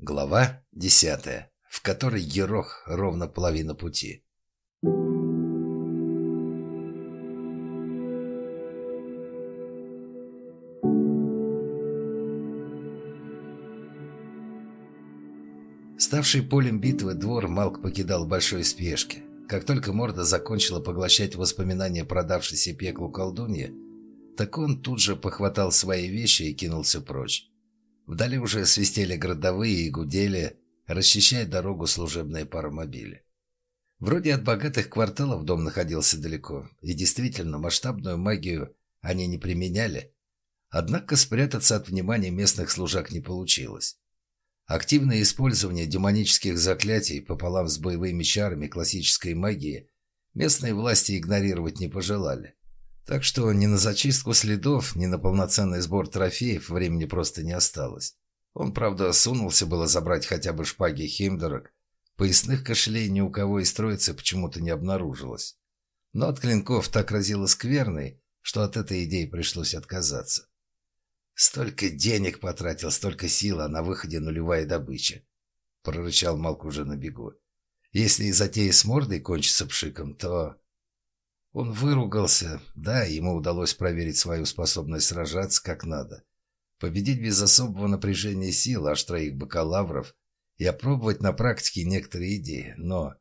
Глава десятая, в которой Ерох ровно половина пути. Ставший полем битвы двор Малк покидал в большой спешке. Как только морда закончила поглощать воспоминания продавшейся пеклу колдуньи, так он тут же похватал свои вещи и кинулся прочь. Вдали уже свистели городовые и гудели, расчищая дорогу служебные паромобили. Вроде от богатых кварталов дом находился далеко, и действительно масштабную магию они не применяли. Однако спрятаться от внимания местных служак не получилось. Активное использование демонических заклятий пополам с боевыми чарами классической магии местные власти игнорировать не пожелали. Так что ни на зачистку следов, ни на полноценный сбор трофеев времени просто не осталось. Он, правда, сунулся было забрать хотя бы шпаги Химдорок. Поясных кошелей ни у кого из троицы почему-то не обнаружилось. Но от клинков так разило скверной, что от этой идеи пришлось отказаться. «Столько денег потратил, столько сил, а на выходе нулевая добыча», — прорычал Малк уже на бегу. «Если и затея с мордой кончится пшиком, то...» Он выругался. Да, ему удалось проверить свою способность сражаться как надо. Победить без особого напряжения сил аж троих бакалавров и опробовать на практике некоторые идеи. Но...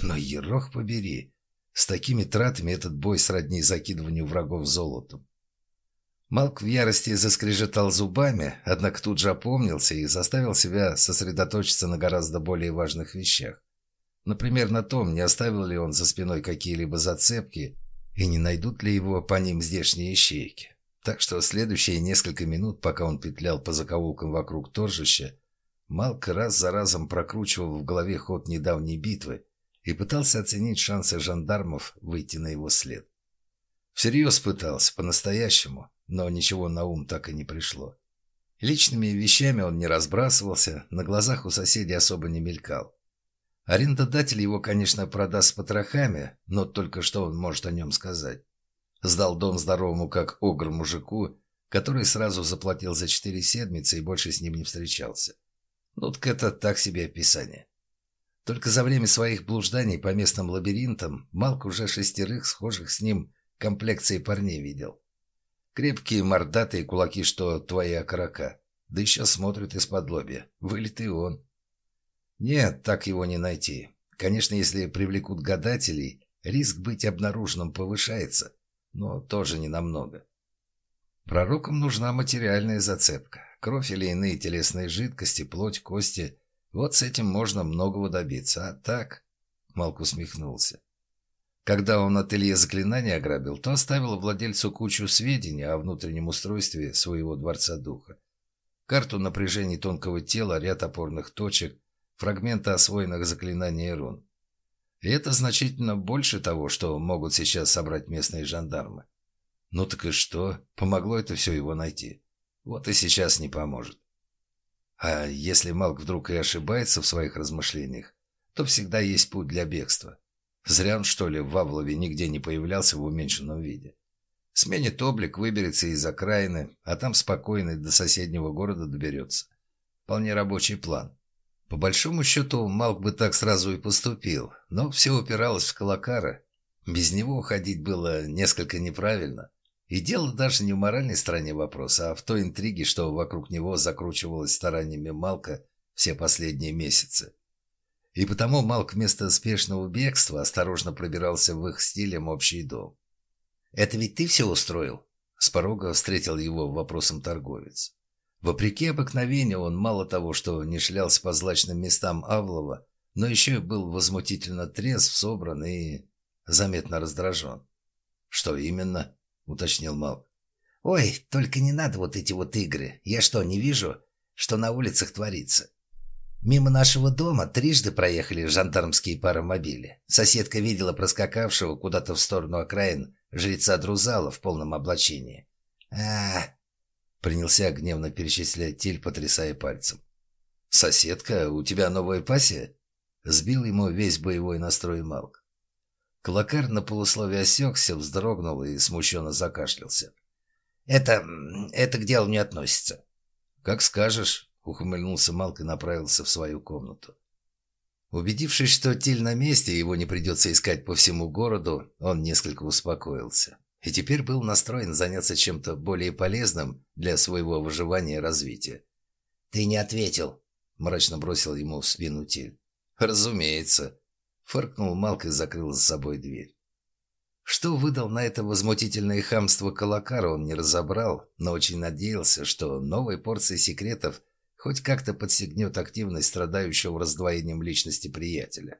Но ерох побери. С такими тратами этот бой сродни закидыванию врагов золотом. Малк в ярости заскрежетал зубами, однако тут же опомнился и заставил себя сосредоточиться на гораздо более важных вещах. Например, на том, не оставил ли он за спиной какие-либо зацепки и не найдут ли его по ним здешние ищейки. Так что следующие несколько минут, пока он петлял по закоулкам вокруг торжища, Малк раз за разом прокручивал в голове ход недавней битвы и пытался оценить шансы жандармов выйти на его след. Всерьез пытался, по-настоящему, но ничего на ум так и не пришло. Личными вещами он не разбрасывался, на глазах у соседей особо не мелькал. Арендодатель его, конечно, продаст с потрохами, но только что он может о нем сказать. Сдал дом здоровому, как огр мужику, который сразу заплатил за четыре седмицы и больше с ним не встречался. Ну так это так себе описание. Только за время своих блужданий по местным лабиринтам Малк уже шестерых схожих с ним комплекции парней видел. Крепкие мордатые кулаки, что твои окорока. Да еще смотрят из-под лобья. Вылитый он. Нет, так его не найти. Конечно, если привлекут гадателей, риск быть обнаруженным повышается, но тоже не намного. Пророкам нужна материальная зацепка. Кровь или иные телесные жидкости, плоть, кости. Вот с этим можно многого добиться. А так... Малк усмехнулся. Когда он ателье заклинания ограбил, то оставил владельцу кучу сведений о внутреннем устройстве своего дворца духа. Карту напряжений тонкого тела, ряд опорных точек, фрагменты освоенных заклинаний рун. И это значительно больше того, что могут сейчас собрать местные жандармы. Ну так и что? Помогло это все его найти. Вот и сейчас не поможет. А если Малк вдруг и ошибается в своих размышлениях, то всегда есть путь для бегства. Зря он, что ли, в Вавлове нигде не появлялся в уменьшенном виде. Сменит облик, выберется из окраины, а там спокойно до соседнего города доберется. Вполне рабочий план. По большому счету, Малк бы так сразу и поступил, но все упиралось в Калакара. Без него уходить было несколько неправильно. И дело даже не в моральной стороне вопроса, а в той интриге, что вокруг него закручивалось стараниями Малка все последние месяцы. И потому Малк вместо спешного бегства осторожно пробирался в их стилем общий дом. «Это ведь ты все устроил?» С порога встретил его вопросом торговец. Вопреки обыкновению он мало того, что не шлялся по злачным местам Авлова, но еще и был возмутительно трезв, собран и заметно раздражен. «Что именно?» — уточнил Малк. «Ой, только не надо вот эти вот игры. Я что, не вижу, что на улицах творится? Мимо нашего дома трижды проехали жандармские паромобили. Соседка видела проскакавшего куда-то в сторону окраин жреца Друзала в полном облачении. а Принялся гневно перечислять Тиль, потрясая пальцем. «Соседка, у тебя новая пассия?» Сбил ему весь боевой настрой Малк. Клакар на полусловие осекся, вздрогнул и смущенно закашлялся. «Это... это к делу не относится». «Как скажешь», — ухмыльнулся Малк и направился в свою комнату. Убедившись, что Тиль на месте его не придется искать по всему городу, он несколько успокоился. И теперь был настроен заняться чем-то более полезным для своего выживания и развития. «Ты не ответил», — мрачно бросил ему в спину Тиль. «Разумеется», — фыркнул Малк и закрыл за собой дверь. Что выдал на это возмутительное хамство Калакара, он не разобрал, но очень надеялся, что новой порции секретов — хоть как-то подстегнет активность страдающего раздвоением личности приятеля.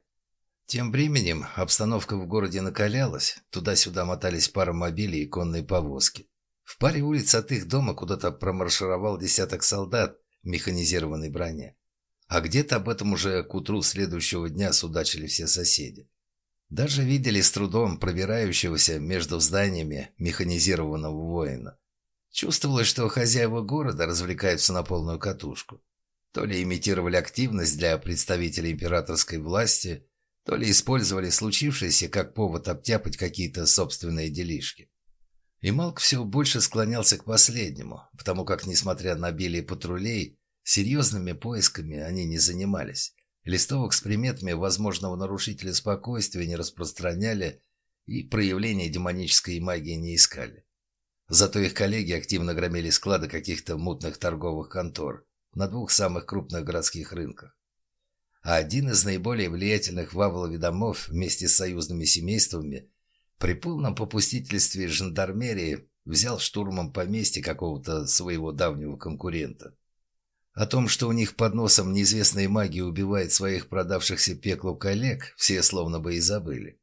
Тем временем обстановка в городе накалялась, туда-сюда мотались паромобили и конные повозки. В паре улиц от их дома куда-то промаршировал десяток солдат в механизированной броне. А где-то об этом уже к утру следующего дня судачили все соседи. Даже видели с трудом пробирающегося между зданиями механизированного воина. Чувствовалось, что хозяева города развлекаются на полную катушку. То ли имитировали активность для представителей императорской власти, то ли использовали случившееся как повод обтяпать какие-то собственные делишки. И Малк все больше склонялся к последнему, потому как, несмотря на обилие патрулей, серьезными поисками они не занимались. Листовок с приметами возможного нарушителя спокойствия не распространяли и проявления демонической магии не искали. Зато их коллеги активно громили склады каких-то мутных торговых контор на двух самых крупных городских рынках. А один из наиболее влиятельных в домов вместе с союзными семействами при полном попустительстве жандармерии взял штурмом поместье какого-то своего давнего конкурента. О том, что у них под носом неизвестная магия убивает своих продавшихся пеклу коллег, все словно бы и забыли.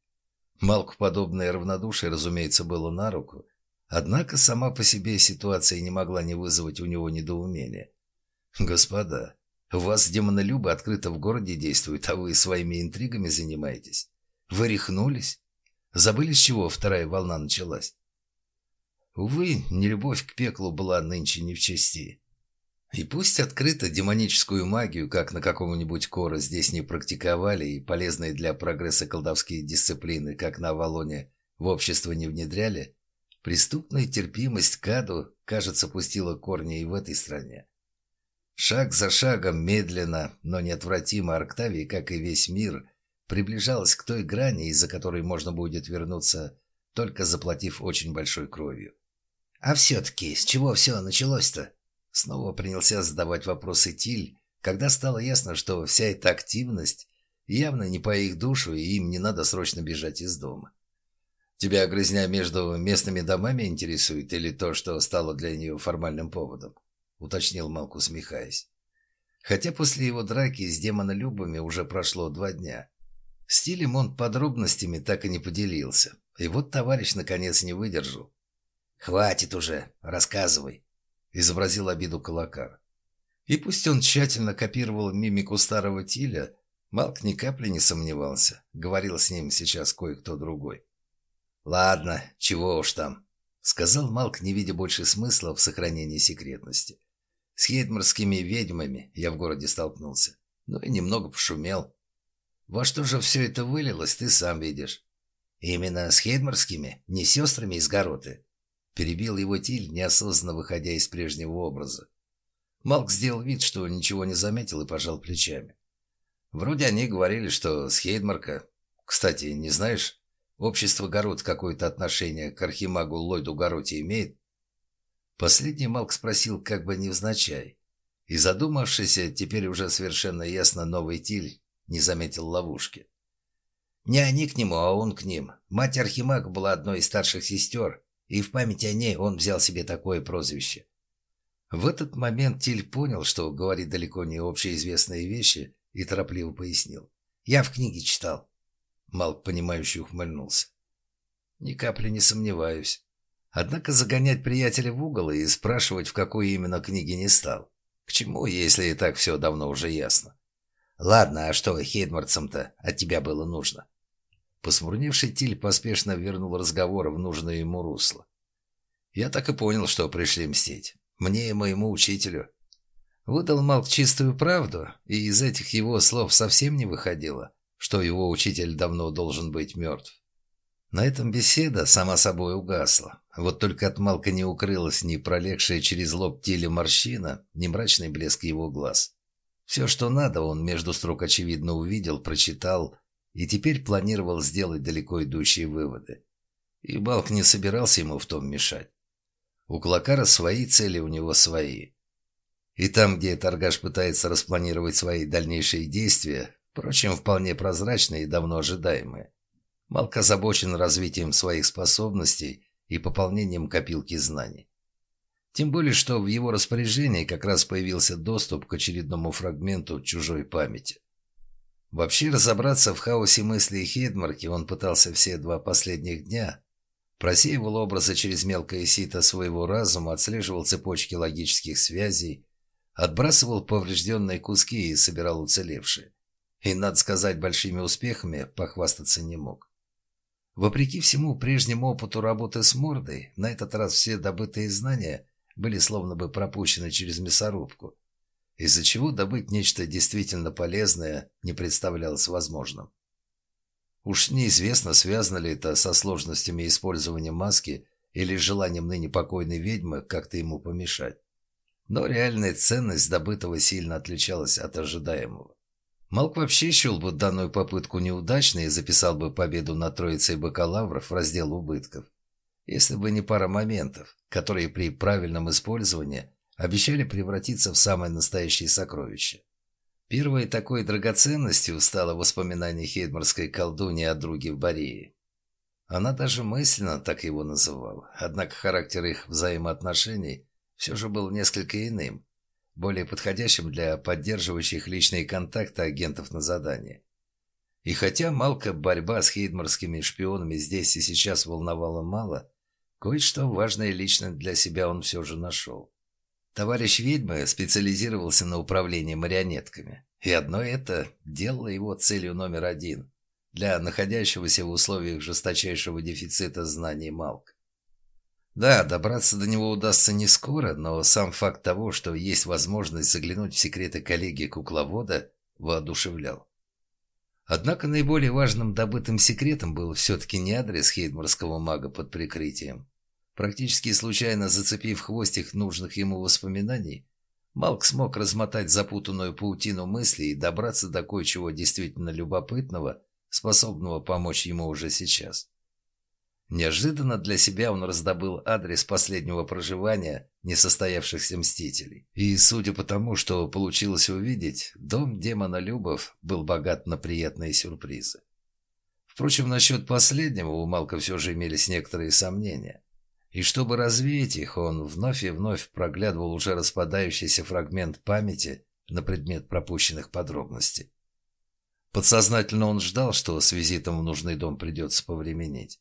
Малку подобное равнодушие, разумеется, было на руку, Однако сама по себе ситуация не могла не вызвать у него недоумения. «Господа, у вас демонолюбы открыто в городе действуют, а вы своими интригами занимаетесь. Вы рехнулись? Забыли, с чего вторая волна началась?» Увы, нелюбовь к пеклу была нынче не в чести. И пусть открыто демоническую магию, как на каком-нибудь Кора, здесь не практиковали, и полезные для прогресса колдовские дисциплины, как на Авалоне, в общество не внедряли, Преступная терпимость к аду, кажется, пустила корни и в этой стране. Шаг за шагом, медленно, но неотвратимо Арктавия, как и весь мир, приближалась к той грани, из-за которой можно будет вернуться, только заплатив очень большой кровью. «А все-таки, с чего все началось-то?» Снова принялся задавать вопросы Тиль, когда стало ясно, что вся эта активность явно не по их душу, и им не надо срочно бежать из дома. Тебя грызня между местными домами интересует или то, что стало для нее формальным поводом?» — уточнил Малк, усмехаясь. Хотя после его драки с демонолюбами уже прошло два дня. Стилем он подробностями так и не поделился. И вот товарищ наконец не выдержал. «Хватит уже, рассказывай», — изобразил обиду Калакар. И пусть он тщательно копировал мимику старого Тиля, Малк ни капли не сомневался. Говорил с ним сейчас кое-кто другой. «Ладно, чего уж там», — сказал Малк, не видя больше смысла в сохранении секретности. «С хейдморскими ведьмами я в городе столкнулся. Ну и немного пошумел. Во что же все это вылилось, ты сам видишь». «Именно с хейдморскими, не сестрами из Гороты», — перебил его Тиль, неосознанно выходя из прежнего образа. Малк сделал вид, что ничего не заметил и пожал плечами. Вроде они говорили, что с Хейдмарка... Кстати, не знаешь, Общество Город какое-то отношение к архимагу Ллойду Гороте имеет? Последний Малк спросил как бы невзначай. И задумавшийся, теперь уже совершенно ясно новый Тиль, не заметил ловушки. Не они к нему, а он к ним. Мать Архимага была одной из старших сестер, и в память о ней он взял себе такое прозвище. В этот момент Тиль понял, что говорит далеко не общеизвестные вещи, и торопливо пояснил. «Я в книге читал. Малк, понимающе ухмыльнулся. Ни капли не сомневаюсь. Однако загонять приятеля в угол и спрашивать, в какой именно книге не стал. К чему, если и так все давно уже ясно? Ладно, а что Хейдмарцам-то от тебя было нужно? Посмурневший Тиль поспешно вернул разговор в нужное ему русло. Я так и понял, что пришли мстить. Мне и моему учителю. Выдал Малк чистую правду, и из этих его слов совсем не выходило, что его учитель давно должен быть мертв. На этом беседа сама собой угасла. Вот только от Малка не укрылась ни пролегшая через лоб теле морщина, ни мрачный блеск его глаз. Все, что надо, он между строк очевидно увидел, прочитал и теперь планировал сделать далеко идущие выводы. И Балк не собирался ему в том мешать. У Клакара свои цели, у него свои. И там, где торгаш пытается распланировать свои дальнейшие действия, впрочем, вполне прозрачные и давно ожидаемые, Малк озабочен развитием своих способностей и пополнением копилки знаний. Тем более, что в его распоряжении как раз появился доступ к очередному фрагменту чужой памяти. Вообще разобраться в хаосе мыслей Хедмарки он пытался все два последних дня. Просеивал образы через мелкое сито своего разума, отслеживал цепочки логических связей, отбрасывал поврежденные куски и собирал уцелевшие. И, надо сказать, большими успехами похвастаться не мог. Вопреки всему прежнему опыту работы с мордой, на этот раз все добытые знания были словно бы пропущены через мясорубку, из-за чего добыть нечто действительно полезное не представлялось возможным. Уж неизвестно, связано ли это со сложностями использования маски или желанием ныне покойной ведьмы как-то ему помешать. Но реальная ценность добытого сильно отличалась от ожидаемого. Малк вообще счел бы данную попытку неудачной и записал бы победу на троице бакалавров в раздел убытков, если бы не пара моментов, которые при правильном использовании обещали превратиться в самое настоящее сокровище. Первой такой драгоценностью стало воспоминание хейдмарской колдуньи о друге в Борее. Она даже мысленно так его называла, однако характер их взаимоотношений все же был несколько иным более подходящим для поддерживающих личные контакты агентов на задании. И хотя Малка борьба с хейдмарскими шпионами здесь и сейчас волновала мало, кое-что важное лично для себя он все же нашел. Товарищ ведьмы специализировался на управлении марионетками, и одно это делало его целью номер один для находящегося в условиях жесточайшего дефицита знаний Малка. Да, добраться до него удастся не скоро, но сам факт того, что есть возможность заглянуть в секреты коллеги кукловода, воодушевлял. Однако наиболее важным добытым секретом был все-таки не адрес хейдмарского мага под прикрытием. Практически случайно зацепив хвостик нужных ему воспоминаний, Малк смог размотать запутанную паутину мыслей и добраться до кое-чего действительно любопытного, способного помочь ему уже сейчас. Неожиданно для себя он раздобыл адрес последнего проживания несостоявшихся мстителей. И, судя по тому, что получилось увидеть, дом демона Любов был богат на приятные сюрпризы. Впрочем, насчет последнего у Малка все же имелись некоторые сомнения. И чтобы развеять их, он вновь и вновь проглядывал уже распадающийся фрагмент памяти на предмет пропущенных подробностей. Подсознательно он ждал, что с визитом в нужный дом придется повременить.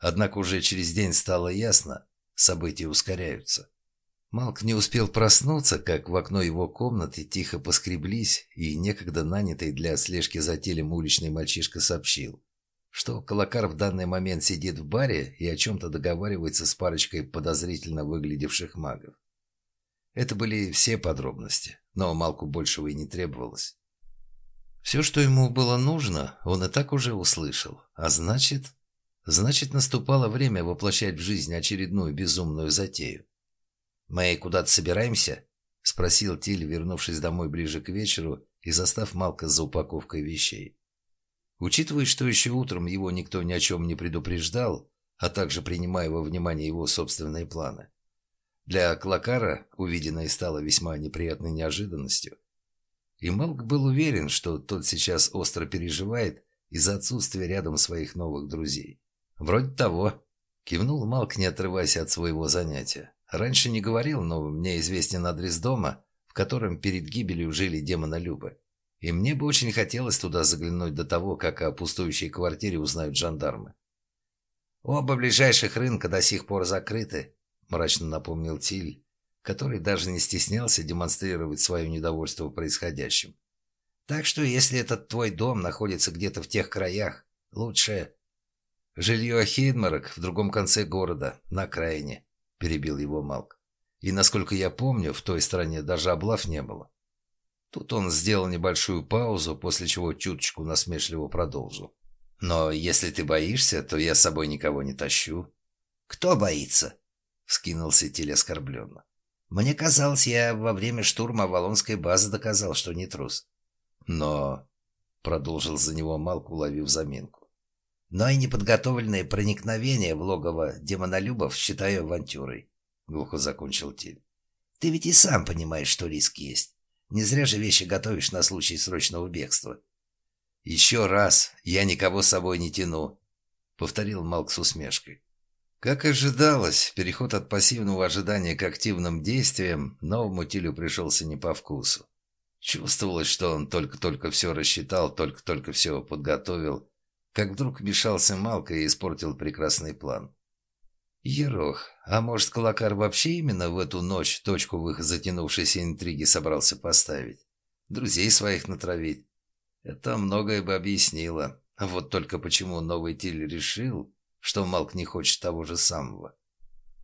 Однако уже через день стало ясно, события ускоряются. Малк не успел проснуться, как в окно его комнаты тихо поскреблись, и некогда нанятый для слежки за телем уличный мальчишка сообщил, что Колокар в данный момент сидит в баре и о чем-то договаривается с парочкой подозрительно выглядевших магов. Это были все подробности, но Малку большего и не требовалось. Все, что ему было нужно, он и так уже услышал, а значит... Значит, наступало время воплощать в жизнь очередную безумную затею. «Мы куда-то собираемся?» — спросил Тиль, вернувшись домой ближе к вечеру и застав Малка за упаковкой вещей. Учитывая, что еще утром его никто ни о чем не предупреждал, а также принимая во внимание его собственные планы, для Клакара увиденное стало весьма неприятной неожиданностью. И Малк был уверен, что тот сейчас остро переживает из-за отсутствия рядом своих новых друзей. «Вроде того», — кивнул Малк, не отрываясь от своего занятия. «Раньше не говорил, но мне известен адрес дома, в котором перед гибелью жили демонолюбы. И мне бы очень хотелось туда заглянуть до того, как о пустующей квартире узнают жандармы». «Оба ближайших рынка до сих пор закрыты», — мрачно напомнил Тиль, который даже не стеснялся демонстрировать свое недовольство происходящим. «Так что, если этот твой дом находится где-то в тех краях, лучше «Жилье Хейдмарок в другом конце города, на окраине», – перебил его Малк. «И, насколько я помню, в той стране даже облав не было». Тут он сделал небольшую паузу, после чего чуточку насмешливо продолжил. Но если ты боишься, то я с собой никого не тащу». «Кто боится?» — вскинулся Тиль оскорбленно. «Мне казалось, я во время штурма Авалонской базы доказал, что не трус». «Но...» — продолжил за него Малк, уловив заминку. «Но и неподготовленное проникновение в логово демонолюбов считаю авантюрой», — глухо закончил Тиль. «Ты ведь и сам понимаешь, что риск есть. Не зря же вещи готовишь на случай срочного бегства». «Еще раз, я никого с собой не тяну», — повторил Малк с усмешкой. Как ожидалось, переход от пассивного ожидания к активным действиям новому Тилю пришелся не по вкусу. Чувствовалось, что он только-только все рассчитал, только-только все подготовил, как вдруг вмешался Малка и испортил прекрасный план. Ерох, а может, Калакар вообще именно в эту ночь точку в их затянувшейся интриге собрался поставить? Друзей своих натравить? Это многое бы объяснило. Вот только почему новый Тиль решил, что Малк не хочет того же самого.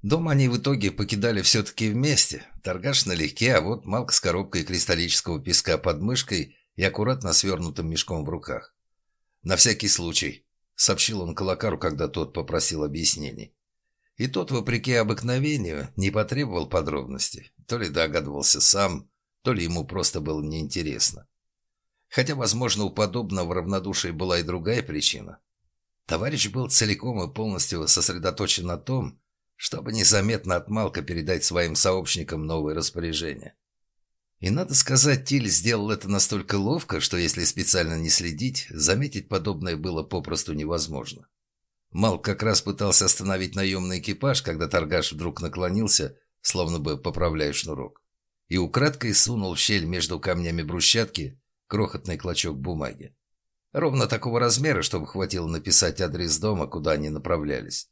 Дом они в итоге покидали все-таки вместе. Торгаш налегке, а вот Малк с коробкой кристаллического песка под мышкой и аккуратно свернутым мешком в руках. «На всякий случай», — сообщил он Калакару, когда тот попросил объяснений. И тот, вопреки обыкновению, не потребовал подробностей. То ли догадывался сам, то ли ему просто было неинтересно. Хотя, возможно, у подобного равнодушия была и другая причина. Товарищ был целиком и полностью сосредоточен на том, чтобы незаметно от Малка передать своим сообщникам новые распоряжения. И надо сказать, Тиль сделал это настолько ловко, что если специально не следить, заметить подобное было попросту невозможно. Малк как раз пытался остановить наемный экипаж, когда торгаш вдруг наклонился, словно бы поправляя шнурок, и украдкой сунул в щель между камнями брусчатки крохотный клочок бумаги. Ровно такого размера, чтобы хватило написать адрес дома, куда они направлялись.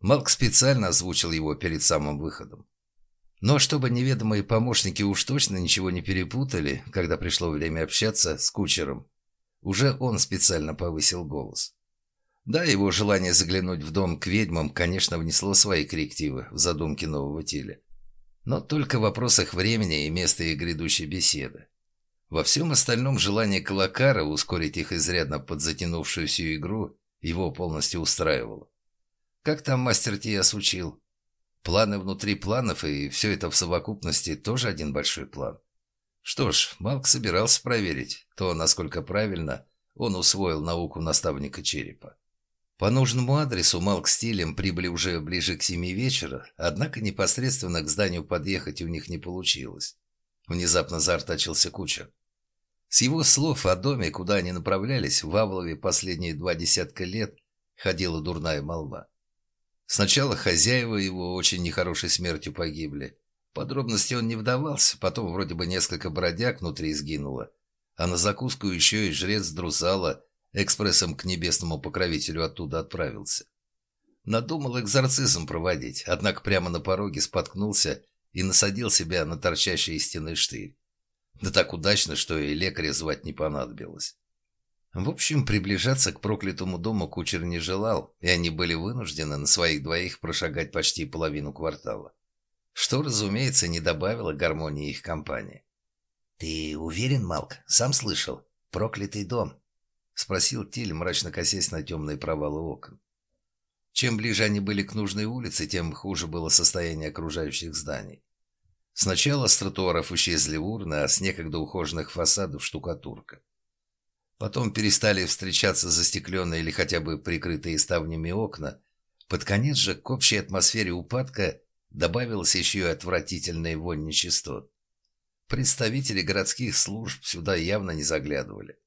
Малк специально озвучил его перед самым выходом. Но чтобы неведомые помощники уж точно ничего не перепутали, когда пришло время общаться с кучером, уже он специально повысил голос. Да, его желание заглянуть в дом к ведьмам, конечно, внесло свои коррективы в задумки нового Тиля. Но только в вопросах времени и места их грядущей беседы. Во всем остальном желание Калакара ускорить их изрядно подзатянувшуюся игру его полностью устраивало. Как там мастер Тиас учил? Планы внутри планов, и все это в совокупности тоже один большой план. Что ж, Малк собирался проверить то, насколько правильно он усвоил науку наставника черепа. По нужному адресу Малк с Тилем прибыли уже ближе к семи вечера, однако непосредственно к зданию подъехать у них не получилось. Внезапно заортачился кучер. С его слов о доме, куда они направлялись, в Авлове последние два десятка лет ходила дурная молва. Сначала хозяева его очень нехорошей смертью погибли. Подробности он не вдавался, потом вроде бы несколько бродяг внутри сгинуло, а на закуску еще и жрец Друзала экспрессом к небесному покровителю оттуда отправился. Надумал экзорцизм проводить, однако прямо на пороге споткнулся и насадил себя на торчащий из стены штырь. Да так удачно, что и лекаря звать не понадобилось. В общем, приближаться к проклятому дому кучер не желал, и они были вынуждены на своих двоих прошагать почти половину квартала. Что, разумеется, не добавило гармонии их компании. «Ты уверен, Малк? Сам слышал? Проклятый дом?» — спросил Тиль, мрачно косясь на темные провалы окон. Чем ближе они были к нужной улице, тем хуже было состояние окружающих зданий. Сначала с тротуаров исчезли урны, а с некогда ухоженных фасадов штукатурка. Потом перестали встречаться застекленные или хотя бы прикрытые ставнями окна. Под конец же к общей атмосфере упадка добавилась еще и отвратительная вонь нечистот. Представители городских служб сюда явно не заглядывали.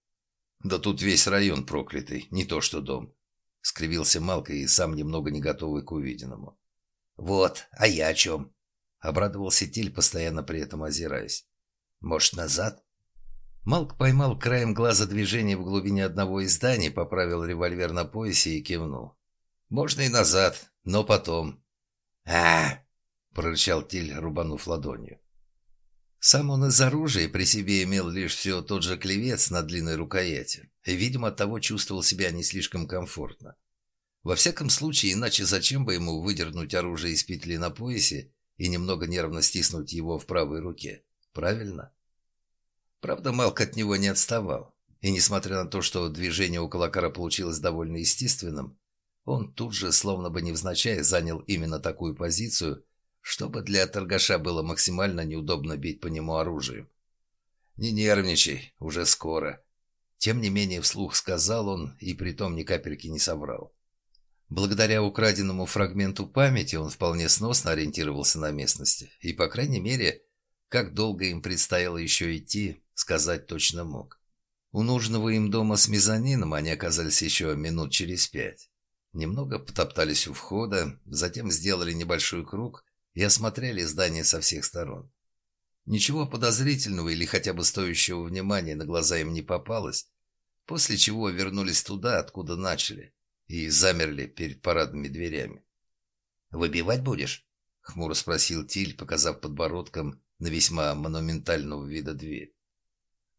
«Да тут весь район проклятый, не то что дом», — скривился Малка и сам немного не готовый к увиденному. «Вот, а я о чем?» Обрадовался Тиль, постоянно при этом озираясь. «Может, назад?» Малк поймал краем глаза движение в глубине одного из зданий, поправил револьвер на поясе и кивнул. «Можно и назад, но потом». а прорычал Тиль, рубанув ладонью. Сам он из оружия при себе имел лишь все тот же клевец на длинной рукояти, и, видимо, оттого чувствовал себя не слишком комфортно. Во всяком случае, иначе зачем бы ему выдернуть оружие из петли на поясе и немного нервно стиснуть его в правой руке. Правильно? Правда, Малк от него не отставал. И несмотря на то, что движение у Калакара получилось довольно естественным, он тут же, словно бы невзначай, занял именно такую позицию, чтобы для торгаша было максимально неудобно бить по нему оружием. «Не нервничай, уже скоро». Тем не менее, вслух сказал он, и притом ни капельки не соврал. Благодаря украденному фрагменту памяти он вполне сносно ориентировался на местности, и, по крайней мере, как долго им предстояло еще идти, сказать точно мог. У нужного им дома с мезонином они оказались еще минут через пять. Немного потоптались у входа, затем сделали небольшой круг и осмотрели здание со всех сторон. Ничего подозрительного или хотя бы стоящего внимания на глаза им не попалось, после чего вернулись туда, откуда начали, и замерли перед парадными дверями. «Выбивать будешь?» — хмуро спросил Тиль, показав подбородком на весьма монументального вида дверь.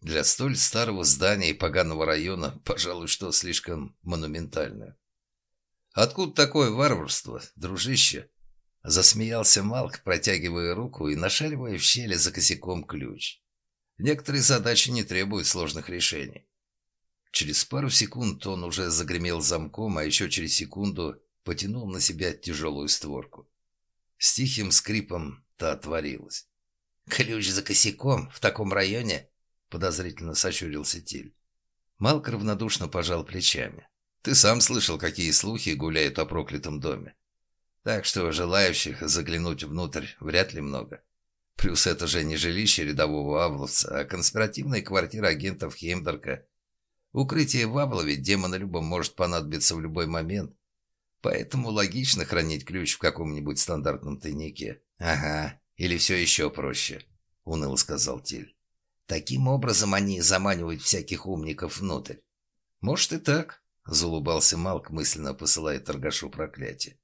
Для столь старого здания и поганого района, пожалуй, что слишком монументальное. «Откуда такое варварство, дружище?» Засмеялся Малк, протягивая руку и нашаривая в щели за косяком ключ. Некоторые задачи не требуют сложных решений. Через пару секунд он уже загремел замком, а еще через секунду потянул на себя тяжелую створку. С тихим скрипом та отворилась. «Ключ за косяком? В таком районе?» — подозрительно сощурился Тиль. Малк равнодушно пожал плечами. «Ты сам слышал, какие слухи гуляют о проклятом доме. Так что желающих заглянуть внутрь вряд ли много. Плюс это же не жилище рядового авловца, а конспиративная квартира агентов Хеймдерка. Укрытие в Аблове демонолюбам может понадобиться в любой момент, поэтому логично хранить ключ в каком-нибудь стандартном тайнике. «Ага, или все еще проще», — уныло сказал Тиль. «Таким образом они заманивают всяких умников внутрь». «Может и так», — залубался Малк, мысленно посылая торгашу проклятие.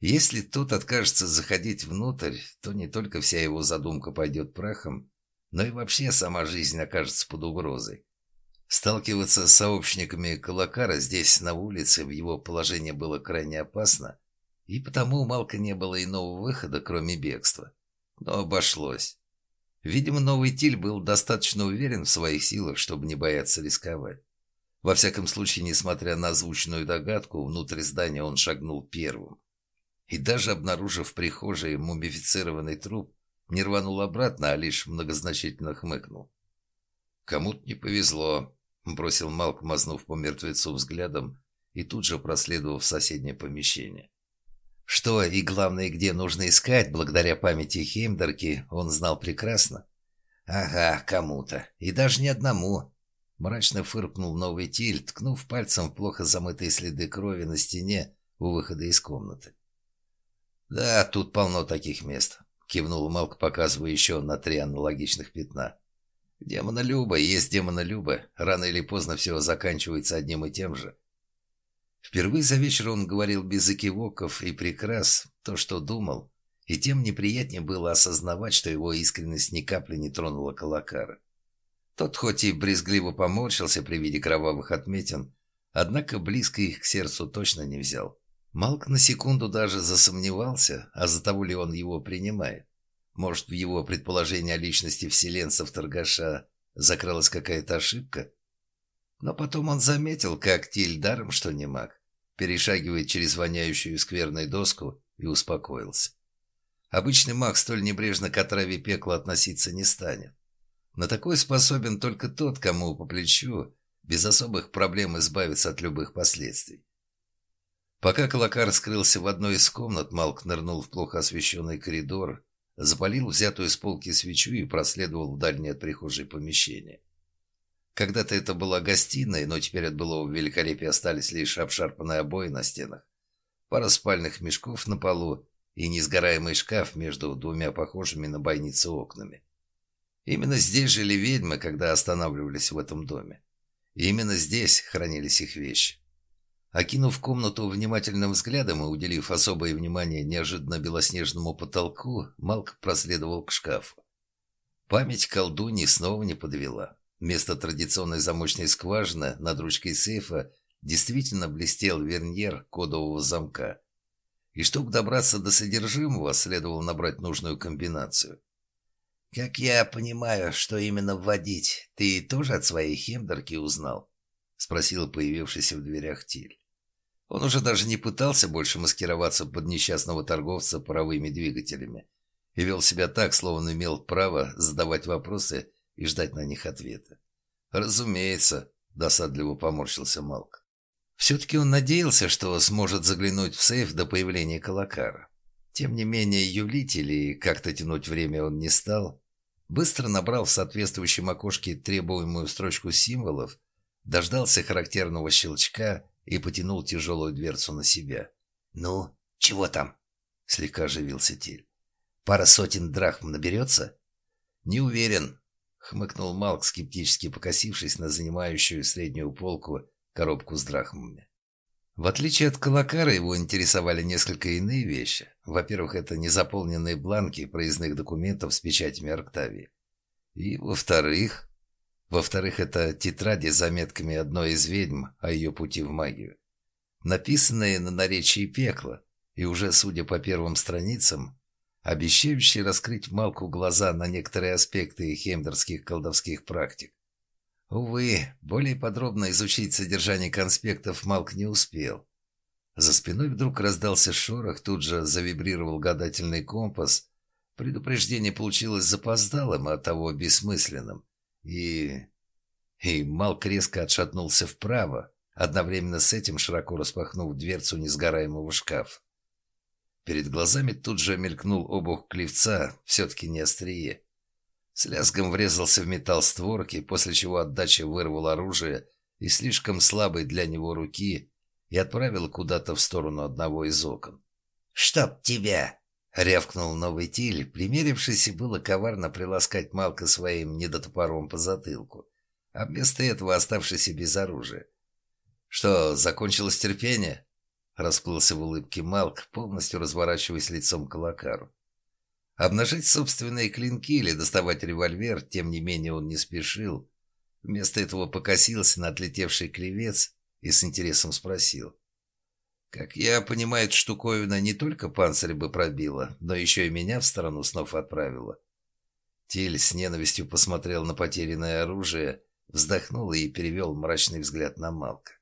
Если тот откажется заходить внутрь, то не только вся его задумка пойдет прахом, но и вообще сама жизнь окажется под угрозой. Сталкиваться с сообщниками Калакара здесь, на улице, в его положении было крайне опасно, и потому у Малка не было иного выхода, кроме бегства. Но обошлось. Видимо, новый Тиль был достаточно уверен в своих силах, чтобы не бояться рисковать. Во всяком случае, несмотря на озвученную догадку, внутрь здания он шагнул первым и даже обнаружив в прихожей мумифицированный труп, не рванул обратно, а лишь многозначительно хмыкнул. «Кому-то не повезло», — бросил Малк, мазнув по мертвецу взглядом и тут же проследовав в соседнее помещение. Что и, главное, где нужно искать, благодаря памяти Хеймдерки, он знал прекрасно. «Ага, кому-то. И даже не одному», — мрачно фыркнул новый Тиль, ткнув пальцем в плохо замытые следы крови на стене у выхода из комнаты. «Да, тут полно таких мест», — кивнул Малк, показывая еще на три аналогичных пятна. «Демонолюба есть демонолюба. Рано или поздно все заканчивается одним и тем же». Впервые за вечер он говорил без экивоков и прикрас то, что думал, и тем неприятнее было осознавать, что его искренность ни капли не тронула Калакара. Тот хоть и брезгливо поморщился при виде кровавых отметин, однако близко их к сердцу точно не взял. Малк на секунду даже засомневался, а за того ли он его принимает. Может, в его предположении о личности вселенцев торгаша закралась какая-то ошибка? Но потом он заметил, как Тиль даром, что не маг, перешагивает через воняющую скверной доску и успокоился. Обычный маг столь небрежно к отраве пекла относиться не станет. На такой способен только тот, кому по плечу без особых проблем избавиться от любых последствий. Пока Калакар скрылся в одной из комнат, Малк нырнул в плохо освещенный коридор, запалил взятую с полки свечу и проследовал в дальнее от прихожей помещение. Когда-то это была гостиная, но теперь от былого великолепия остались лишь обшарпанные обои на стенах, пара спальных мешков на полу и несгораемый шкаф между двумя похожими на бойницы окнами. Именно здесь жили ведьмы, когда останавливались в этом доме. И именно здесь хранились их вещи. Окинув комнату внимательным взглядом и уделив особое внимание неожиданно белоснежному потолку, Малк проследовал к шкафу. Память колдуньи снова не подвела. Вместо традиционной замочной скважины над ручкой сейфа действительно блестел верньер кодового замка. И чтобы добраться до содержимого, следовало набрать нужную комбинацию. «Как я понимаю, что именно вводить, ты тоже от своей хемдерки узнал?» — спросила появившийся в дверях Тиль. Он уже даже не пытался больше маскироваться под несчастного торговца паровыми двигателями и вел себя так, словно имел право задавать вопросы и ждать на них ответа. «Разумеется», — досадливо поморщился Малк. Все-таки он надеялся, что сможет заглянуть в сейф до появления Калакара. Тем не менее, юлить или как-то тянуть время он не стал. Быстро набрал в соответствующем окошке требуемую строчку символов, дождался характерного щелчка и потянул тяжелую дверцу на себя. «Ну, чего там?» — слегка оживился Тиль. «Пара сотен драхм наберется?» «Не уверен», — хмыкнул Малк, скептически покосившись на занимающую среднюю полку коробку с драхмами. В отличие от Калакара, его интересовали несколько иные вещи. Во-первых, это незаполненные бланки проездных документов с печатями Арктавии. И, во-вторых... Во-вторых, это тетради с заметками одной из ведьм о ее пути в магию. Написанные на наречии пекла, и уже, судя по первым страницам, обещающие раскрыть Малку глаза на некоторые аспекты хемдерских колдовских практик. Увы, более подробно изучить содержание конспектов Малк не успел. За спиной вдруг раздался шорох, тут же завибрировал гадательный компас. Предупреждение получилось запоздалым, а того бессмысленным. И... И Малк резко отшатнулся вправо, одновременно с этим широко распахнув дверцу несгораемого шкафа. Перед глазами тут же мелькнул обух клевца, все-таки не острие. С лязгом врезался в металл створки, после чего отдача вырвал оружие и слишком слабой для него руки и отправил куда-то в сторону одного из окон. «Чтоб тебя!» — рявкнул новый Тиль, примерившийся было коварно приласкать Малка своим недотопором по затылку, а вместо этого оставшийся без оружия. «Что, закончилось терпение?» — расплылся в улыбке Малк, полностью разворачиваясь лицом к Лакару. Обнажить собственные клинки или доставать револьвер, тем не менее он не спешил. Вместо этого покосился на отлетевший клевец и с интересом спросил. «Как я понимаю, штуковина не только панцирь бы пробила, но еще и меня в сторону снов отправила». Тиль с ненавистью посмотрел на потерянное оружие, вздохнул и перевел мрачный взгляд на Малка.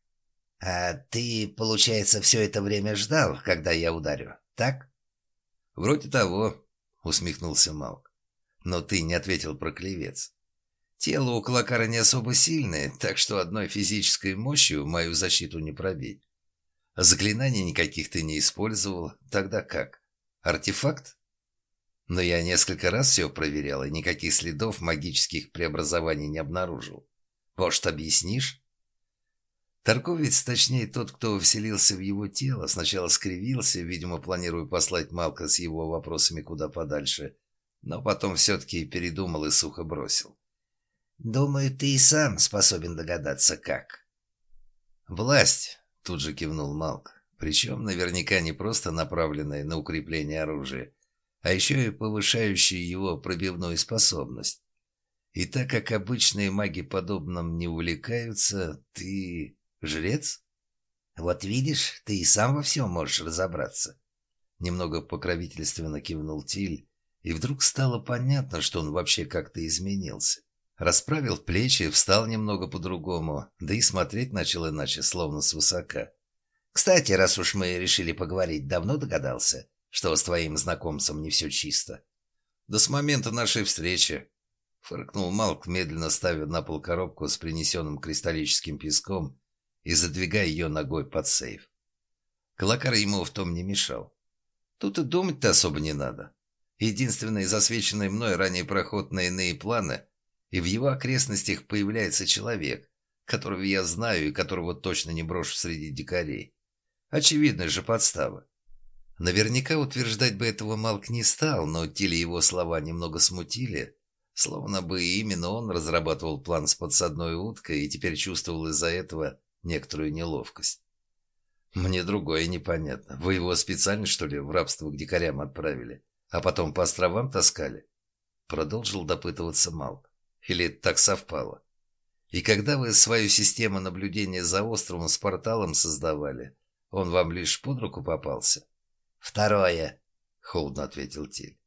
«А ты, получается, все это время ждал, когда я ударю, так?» «Вроде того», усмехнулся Малк. «Но ты не ответил про клевец. Тело у Клакара не особо сильное, так что одной физической мощью мою защиту не пробить. Заклинаний никаких ты не использовал. Тогда как? Артефакт? Но я несколько раз все проверял, и никаких следов магических преобразований не обнаружил. Может, объяснишь?» Торговец, точнее тот, кто вселился в его тело, сначала скривился, видимо, планируя послать Малка с его вопросами куда подальше, но потом все-таки передумал и сухо бросил. «Думаю, ты и сам способен догадаться, как». «Власть», — тут же кивнул Малк, причем наверняка не просто направленная на укрепление оружия, а еще и повышающая его пробивную способность. И так как обычные маги подобным не увлекаются, ты... Жрец? Вот видишь, ты и сам во всем можешь разобраться. Немного покровительственно кивнул Тиль, и вдруг стало понятно, что он вообще как-то изменился. Расправил плечи, встал немного по-другому, да и смотреть начал иначе, словно свысока. «Кстати, раз уж мы решили поговорить, давно догадался, что с твоим знакомцем не все чисто?» «Да с момента нашей встречи», — фыркнул Малк, медленно ставя на пол коробку с принесенным кристаллическим песком и задвигая ее ногой под сейф. Колокар ему в том не мешал. Тут и думать-то особо не надо. Единственный засвеченный мной ранее проход на иные планы, и в его окрестностях появляется человек, которого я знаю и которого точно не брошу среди дикарей. Очевидная же подстава. Наверняка утверждать бы этого Малк не стал, но Тили его слова немного смутили, словно бы именно он разрабатывал план с подсадной уткой и теперь чувствовал из-за этого некоторую неловкость. «Мне другое непонятно. Вы его специально, что ли, в рабство к дикарям отправили, а потом по островам таскали?» Продолжил допытываться Малк. «Или так совпало? И когда вы свою систему наблюдения за островом с порталом создавали, он вам лишь под руку попался?» «Второе», — холодно ответил Тиль.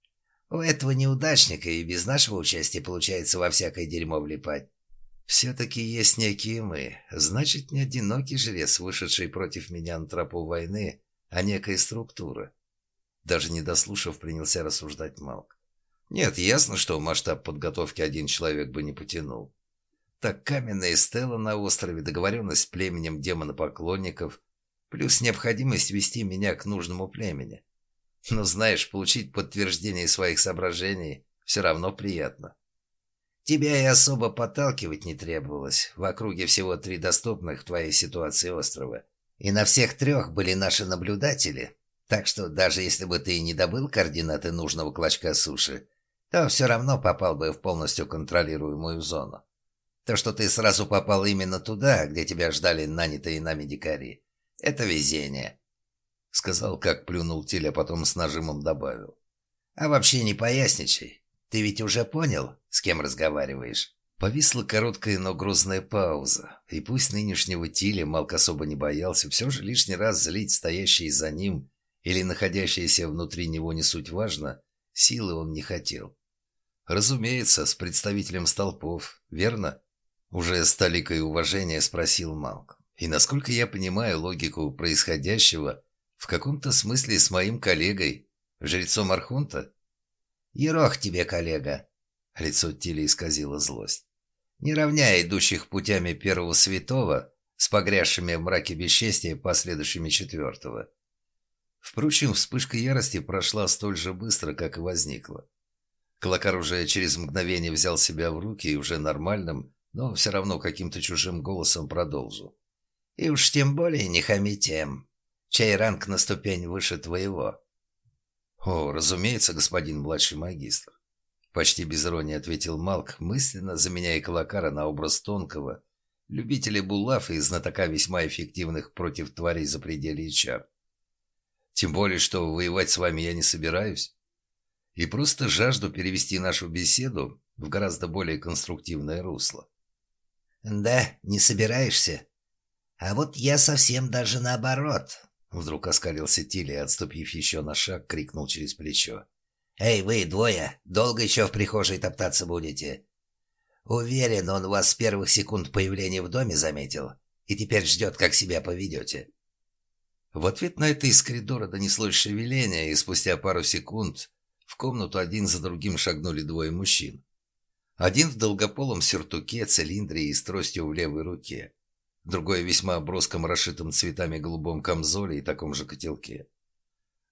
У этого неудачника и без нашего участия получается во всякое дерьмо влипать. Все-таки есть некие мы. Значит, не одинокий жрец, вышедший против меня на тропу войны, а некая структура. Даже не дослушав, принялся рассуждать Малк. Нет, ясно, что масштаб подготовки один человек бы не потянул. Так каменная стела на острове, договоренность с племенем демонопоклонников, плюс необходимость вести меня к нужному племени. Но знаешь, получить подтверждение своих соображений все равно приятно. Тебя и особо подталкивать не требовалось. В округе всего три доступных твоей ситуации острова. И на всех трех были наши наблюдатели. Так что даже если бы ты не добыл координаты нужного клочка суши, то все равно попал бы в полностью контролируемую зону. То, что ты сразу попал именно туда, где тебя ждали нанятые нами дикари, это везение. Сказал, как плюнул Тиль, а потом с нажимом добавил. А вообще не поясничай. Ты ведь уже понял, с кем разговариваешь?» Повисла короткая, но грозная пауза, и пусть нынешнего Тиля Малк особо не боялся, все же лишний раз злить стоящие за ним или находящиеся внутри него не суть важно, силы он не хотел. Разумеется, с представителем столпов, верно? Уже с толикой уважения спросил Малк. И насколько я понимаю логику происходящего, в каком-то смысле с моим коллегой, жрецом Архунта? «Ерох тебе, коллега!» Лицо Тили исказило злость. «Не равняя идущих путями первого святого с погрязшими в мраке бесчестия последующими четвертого». Впрочем, вспышка ярости прошла столь же быстро, как и возникла. Клакар уже через мгновение взял себя в руки и уже нормальным, но все равно каким-то чужим голосом продолжил. «И уж тем более не хами тем, чей ранг на ступень выше твоего. «О, разумеется, господин младший магистр», — почти без иронии ответил Малк, мысленно заменяя Калакара на образ тонкого, любителя булав и знатока весьма эффективных против тварей за пределы чар. «Тем более, что воевать с вами я не собираюсь, и просто жажду перевести нашу беседу в гораздо более конструктивное русло». «Да, не собираешься? А вот я совсем даже наоборот», Вдруг оскалился Тилли, отступив еще на шаг, крикнул через плечо. «Эй, вы двое, долго еще в прихожей топтаться будете?» «Уверен, он вас с первых секунд появления в доме заметил и теперь ждет, как себя поведете». В ответ на это из коридора донеслось шевеление, и спустя пару секунд в комнату один за другим шагнули двое мужчин. Один в долгополом сюртуке, цилиндре и с тростью в левой руке другой весьма броском расшитым цветами голубом камзоле и таком же котелке.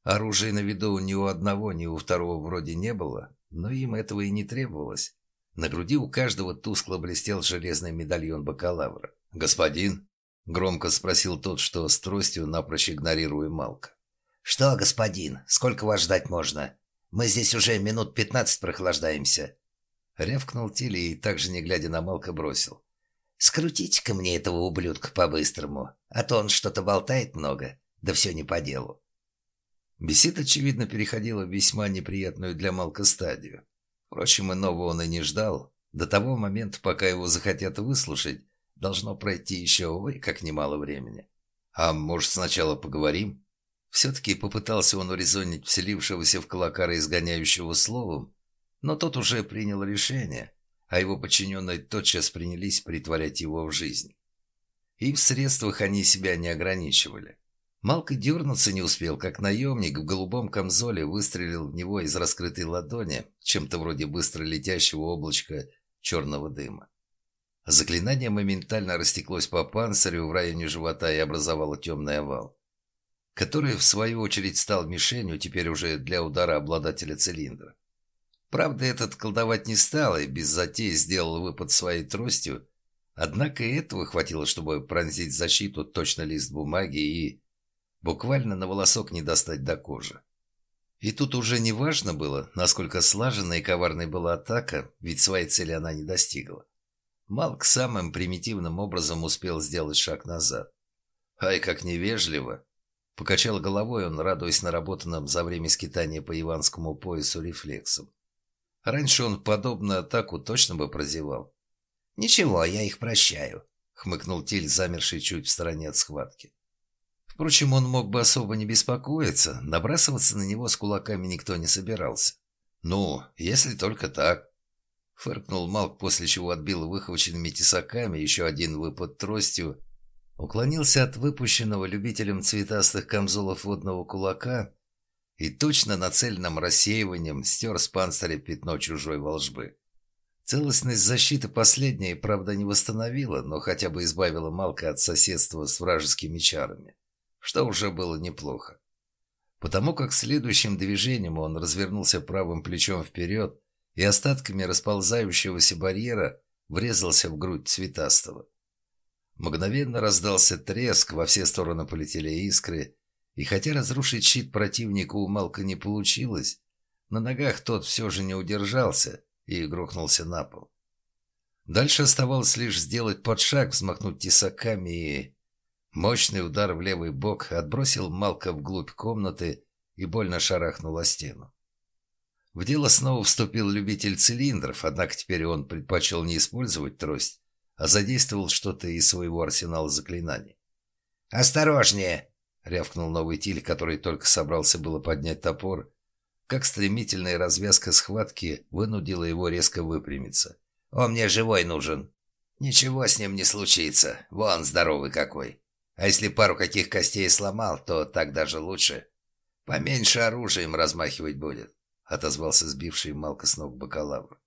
Оружия на виду ни у одного, ни у второго вроде не было, но им этого и не требовалось. На груди у каждого тускло блестел железный медальон бакалавра. «Господин?» — громко спросил тот, что с тростью напрочь игнорируя Малка. «Что, господин, сколько вас ждать можно? Мы здесь уже минут пятнадцать прохлаждаемся». Рявкнул Тилли и также, не глядя на Малка, бросил. Скрутите-ка мне этого ублюдка по-быстрому, а то он что-то болтает много, да все не по делу. Беседа, очевидно, переходила в весьма неприятную для Малка стадию. Впрочем, иного он и не ждал. До того момента, пока его захотят выслушать, должно пройти еще, увы, как немало времени. А может, сначала поговорим? Все-таки попытался он урезонить вселившегося в колокара изгоняющего словом, но тот уже принял решение – а его подчиненные тотчас принялись притворять его в жизнь. И в средствах они себя не ограничивали. Малко дернуться не успел, как наемник в голубом камзоле выстрелил в него из раскрытой ладони, чем-то вроде быстро летящего облачка черного дыма. Заклинание моментально растеклось по панцирю в районе живота и образовало темный овал, который, в свою очередь, стал мишенью теперь уже для удара обладателя цилиндра. Правда, этот колдовать не стал и без затей сделал выпад своей тростью, однако и этого хватило, чтобы пронзить защиту точно лист бумаги и буквально на волосок не достать до кожи. И тут уже не важно было, насколько слаженной и коварной была атака, ведь своей цели она не достигла. Малк самым примитивным образом успел сделать шаг назад. Ай, как невежливо! Покачал головой он, радуясь наработанным за время скитания по иванскому поясу рефлексом. Раньше он подобную атаку точно бы прозевал. «Ничего, я их прощаю», — хмыкнул Тиль, замерший чуть в стороне от схватки. Впрочем, он мог бы особо не беспокоиться, набрасываться на него с кулаками никто не собирался. «Ну, если только так». Фыркнул Малк, после чего отбил выхваченными тесаками еще один выпад тростью, уклонился от выпущенного любителем цветастых камзолов водного кулака и точно нацеленным рассеиванием стер с панциря пятно чужой волжбы. Целостность защиты последняя, правда, не восстановила, но хотя бы избавила Малка от соседства с вражескими чарами, что уже было неплохо. Потому как следующим движением он развернулся правым плечом вперед, и остатками расползающегося барьера врезался в грудь цветастого. Мгновенно раздался треск, во все стороны полетели искры, и хотя разрушить щит противника у Малка не получилось, на ногах тот все же не удержался и грохнулся на пол. Дальше оставалось лишь сделать подшаг, взмахнуть тесаками и... Мощный удар в левый бок отбросил Малка вглубь комнаты и больно шарахнул о стену. В дело снова вступил любитель цилиндров, однако теперь он предпочел не использовать трость, а задействовал что-то из своего арсенала заклинаний. «Осторожнее!» — рявкнул новый Тиль, который только собрался было поднять топор, как стремительная развязка схватки вынудила его резко выпрямиться. «Он мне живой нужен!» «Ничего с ним не случится, вон здоровый какой! А если пару каких костей сломал, то так даже лучше. Поменьше оружием размахивать будет!» отозвался сбивший Малка с ног бакалавр.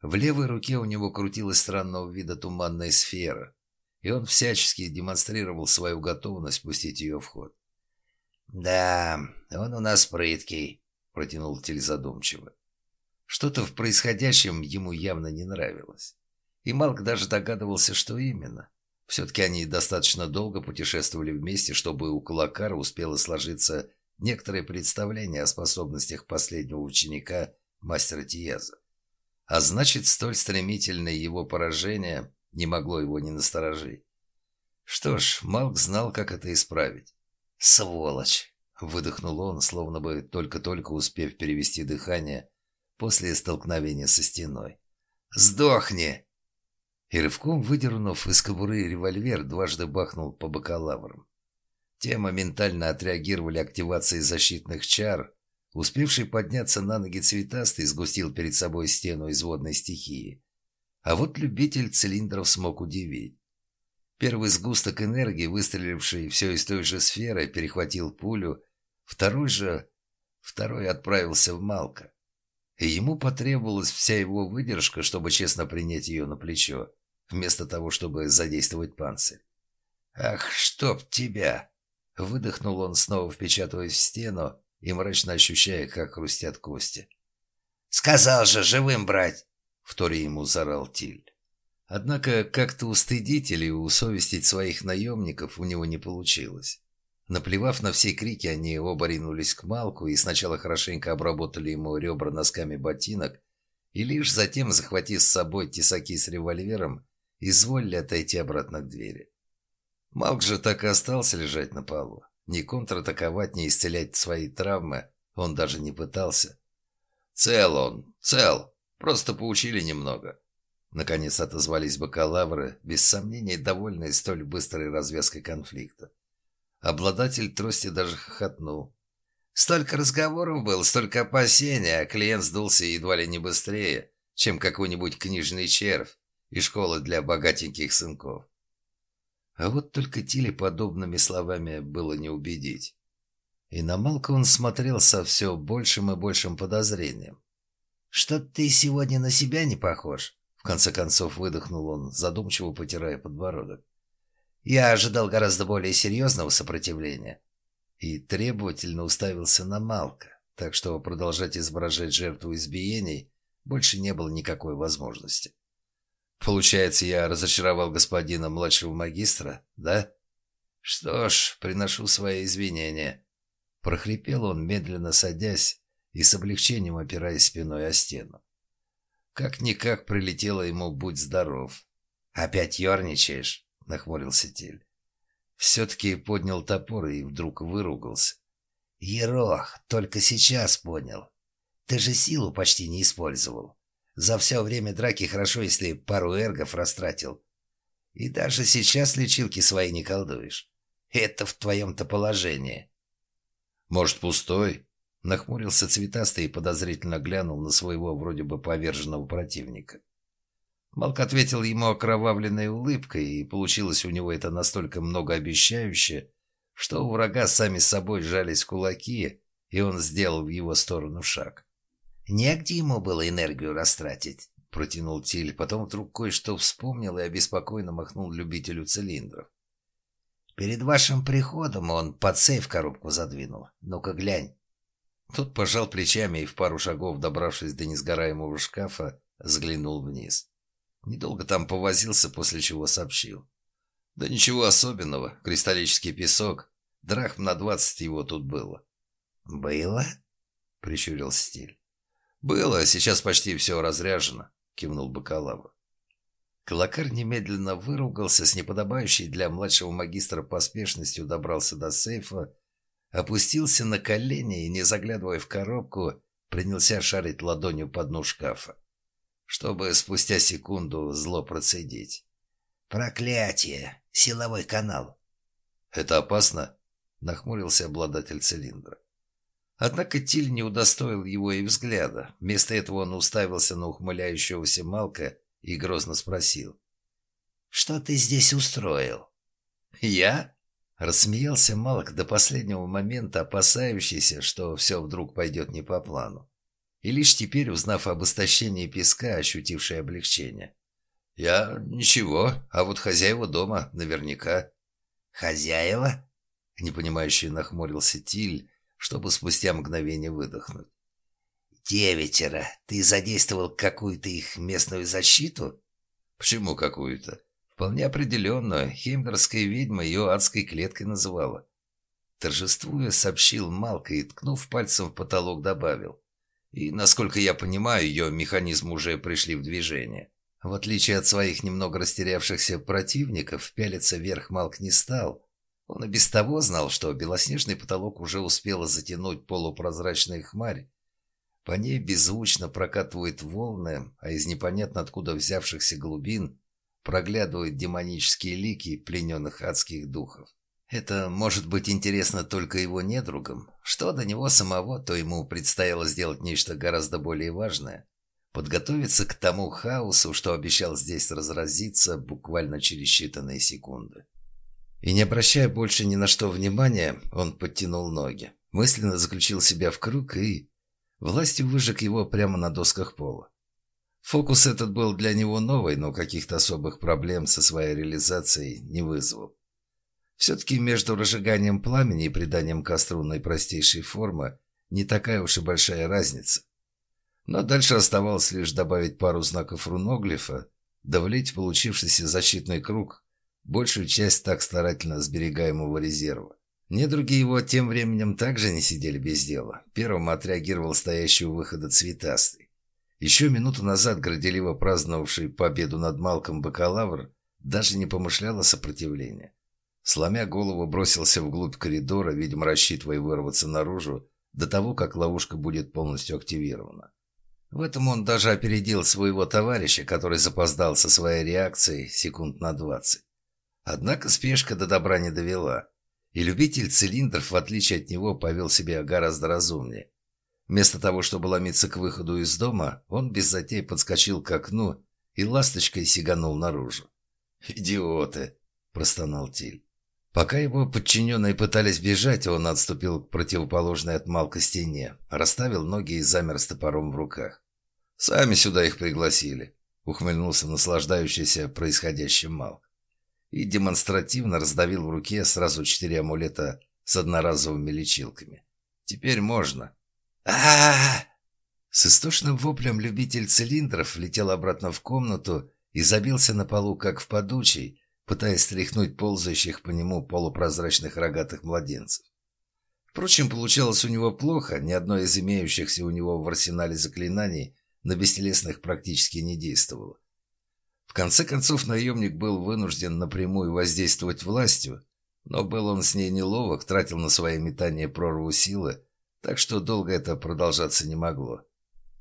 В левой руке у него крутилась странного вида туманная сфера, и он всячески демонстрировал свою готовность пустить ее в ход. «Да, он у нас прыткий», — протянул Тель задумчиво. Что-то в происходящем ему явно не нравилось. И Малк даже догадывался, что именно. Все-таки они достаточно долго путешествовали вместе, чтобы у Кулакара успело сложиться некоторые представления о способностях последнего ученика мастера Тиеза. А значит, столь стремительное его поражение не могло его не насторожить. Что ж, Малк знал, как это исправить. «Сволочь!» — выдохнул он, словно бы только-только успев перевести дыхание после столкновения со стеной. «Сдохни!» И рывком выдернув из кобуры револьвер, дважды бахнул по бакалаврам. Те моментально отреагировали активацией защитных чар. Успевший подняться на ноги цветастый сгустил перед собой стену из водной стихии. А вот любитель цилиндров смог удивить. Первый сгусток энергии, выстреливший все из той же сферы, перехватил пулю, второй же... Второй отправился в Малка. И ему потребовалась вся его выдержка, чтобы честно принять ее на плечо, вместо того, чтобы задействовать панцирь. «Ах, чтоб тебя!» Выдохнул он, снова впечатываясь в стену и мрачно ощущая, как хрустят кости. «Сказал же, живым брать!» — вторе ему зарал Тиль. Однако как-то устыдить или усовестить своих наемников у него не получилось. Наплевав на все крики, они оба ринулись к Малку и сначала хорошенько обработали ему ребра носками ботинок, и лишь затем, захватив с собой тесаки с револьвером, изволили отойти обратно к двери. Малк же так и остался лежать на полу. Ни контратаковать, ни исцелять свои травмы он даже не пытался. «Цел он, цел. Просто поучили немного». Наконец отозвались бакалавры, без сомнений довольные столь быстрой развязкой конфликта. Обладатель трости даже хохотнул. Столько разговоров было, столько опасений, а клиент сдулся едва ли не быстрее, чем какой-нибудь книжный червь и школа для богатеньких сынков. А вот только Тиле подобными словами было не убедить. И на Малка он смотрел со все большим и большим подозрением. «Что ты сегодня на себя не похож?» В конце концов выдохнул он, задумчиво потирая подбородок. «Я ожидал гораздо более серьезного сопротивления». И требовательно уставился на Малка, так что продолжать изображать жертву избиений больше не было никакой возможности. Получается, я разочаровал господина младшего магистра, да? Что ж, приношу свои извинения. Прохрипел он, медленно садясь и с облегчением опираясь спиной о стену. Как-никак прилетело ему «Будь здоров». «Опять ерничаешь?» — нахмурился Тель. Все-таки поднял топор и вдруг выругался. «Ерох, только сейчас понял. Ты же силу почти не использовал. За все время драки хорошо, если пару эргов растратил. И даже сейчас лечилки свои не колдуешь. Это в твоем-то положении. Может, пустой? Нахмурился цветастый и подозрительно глянул на своего вроде бы поверженного противника. Малк ответил ему окровавленной улыбкой, и получилось у него это настолько многообещающе, что у врага сами собой сжались кулаки, и он сделал в его сторону шаг. «Негде ему было энергию растратить», — протянул Тиль, потом вдруг кое-что вспомнил и обеспокоенно махнул любителю цилиндров. «Перед вашим приходом он под сейф коробку задвинул. Ну-ка глянь». Тот пожал плечами и в пару шагов, добравшись до несгораемого шкафа, взглянул вниз. Недолго там повозился, после чего сообщил. «Да ничего особенного. Кристаллический песок. Драхм на двадцать его тут было». «Было?» — прищурил стиль. «Было, сейчас почти все разряжено», — кивнул бакалавр. Клакар немедленно выругался с неподобающей для младшего магистра поспешностью, добрался до сейфа опустился на колени и, не заглядывая в коробку, принялся шарить ладонью по дну шкафа, чтобы спустя секунду зло процедить. «Проклятие! Силовой канал!» «Это опасно?» — нахмурился обладатель цилиндра. Однако Тиль не удостоил его и взгляда. Вместо этого он уставился на ухмыляющегося Малка и грозно спросил. «Что ты здесь устроил?» «Я?» Рассмеялся Малк до последнего момента, опасающийся, что все вдруг пойдет не по плану. И лишь теперь, узнав об истощении песка, ощутивший облегчение. «Я ничего, а вот хозяева дома наверняка». «Хозяева?» — непонимающе нахмурился Тиль, чтобы спустя мгновение выдохнуть. «Девятеро. Ты задействовал какую-то их местную защиту?» «Почему какую-то?» Вполне определенно, хеймдерская ведьма ее адской клеткой называла. Торжествуя, сообщил Малка и, ткнув пальцем в потолок, добавил. И, насколько я понимаю, ее механизмы уже пришли в движение. В отличие от своих немного растерявшихся противников, пялиться вверх Малк не стал. Он и без того знал, что белоснежный потолок уже успела затянуть полупрозрачная хмарь. По ней беззвучно прокатывают волны, а из непонятно откуда взявшихся глубин проглядывают демонические лики плененных адских духов. Это может быть интересно только его недругам. Что до него самого, то ему предстояло сделать нечто гораздо более важное. Подготовиться к тому хаосу, что обещал здесь разразиться буквально через считанные секунды. И не обращая больше ни на что внимания, он подтянул ноги. Мысленно заключил себя в круг и... Властью выжег его прямо на досках пола. Фокус этот был для него новый, но каких-то особых проблем со своей реализацией не вызвал. Все-таки между разжиганием пламени и приданием костру наипростейшей формы не такая уж и большая разница. Но дальше оставалось лишь добавить пару знаков руноглифа, да влить в получившийся защитный круг большую часть так старательно сберегаемого резерва. Недруги его тем временем также не сидели без дела. Первым отреагировал стоящий у выхода цветастый. Еще минуту назад горделиво праздновавший победу над Малком бакалавр даже не помышлял о сопротивлении. Сломя голову, бросился вглубь коридора, видимо, рассчитывая вырваться наружу до того, как ловушка будет полностью активирована. В этом он даже опередил своего товарища, который запоздал со своей реакцией секунд на двадцать. Однако спешка до добра не довела, и любитель цилиндров, в отличие от него, повел себя гораздо разумнее. Вместо того, чтобы ломиться к выходу из дома, он без затей подскочил к окну и ласточкой сиганул наружу. «Идиоты!» – простонал Тиль. Пока его подчиненные пытались бежать, он отступил к противоположной от Малка стене, расставил ноги и замер с топором в руках. «Сами сюда их пригласили», — ухмыльнулся наслаждающийся происходящим Малк. И демонстративно раздавил в руке сразу четыре амулета с одноразовыми лечилками. «Теперь можно» а С истошным воплем любитель цилиндров летел обратно в комнату и забился на полу, как в подучий, пытаясь стряхнуть ползающих по нему полупрозрачных рогатых младенцев. Впрочем, получалось у него плохо, ни одно из имеющихся у него в арсенале заклинаний на бестелесных практически не действовало. В конце концов, наемник был вынужден напрямую воздействовать властью, но был он с ней неловок, тратил на свои метания прорву силы, так что долго это продолжаться не могло.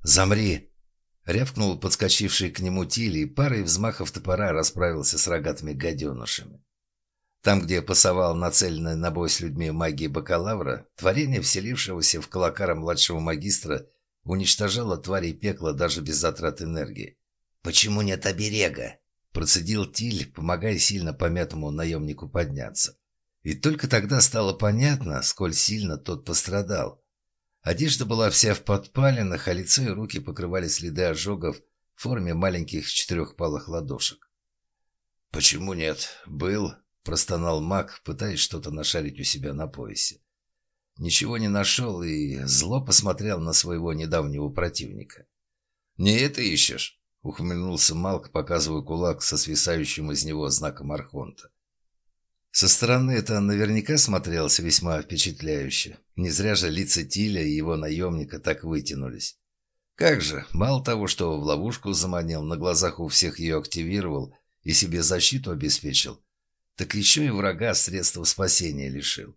«Замри!» — рявкнул подскочивший к нему Тилли и парой взмахов топора расправился с рогатыми гаденышами. Там, где пасовал нацеленный на бой с людьми магии бакалавра, творение вселившегося в колокара младшего магистра уничтожало твари пекла даже без затрат энергии. «Почему нет оберега?» Процедил Тиль, помогая сильно помятому наемнику подняться. И только тогда стало понятно, сколь сильно тот пострадал. Одежда была вся в подпалинах, а лицо и руки покрывали следы ожогов в форме маленьких четырехпалых ладошек. «Почему нет? Был», — простонал маг, пытаясь что-то нашарить у себя на поясе. Ничего не нашел и зло посмотрел на своего недавнего противника. «Не это ищешь?» — ухмыльнулся Малк, показывая кулак со свисающим из него знаком Архонта. Со стороны это наверняка смотрелось весьма впечатляюще. Не зря же лица Тиля и его наемника так вытянулись. Как же, мало того, что в ловушку заманил, на глазах у всех ее активировал и себе защиту обеспечил, так еще и врага средства спасения лишил.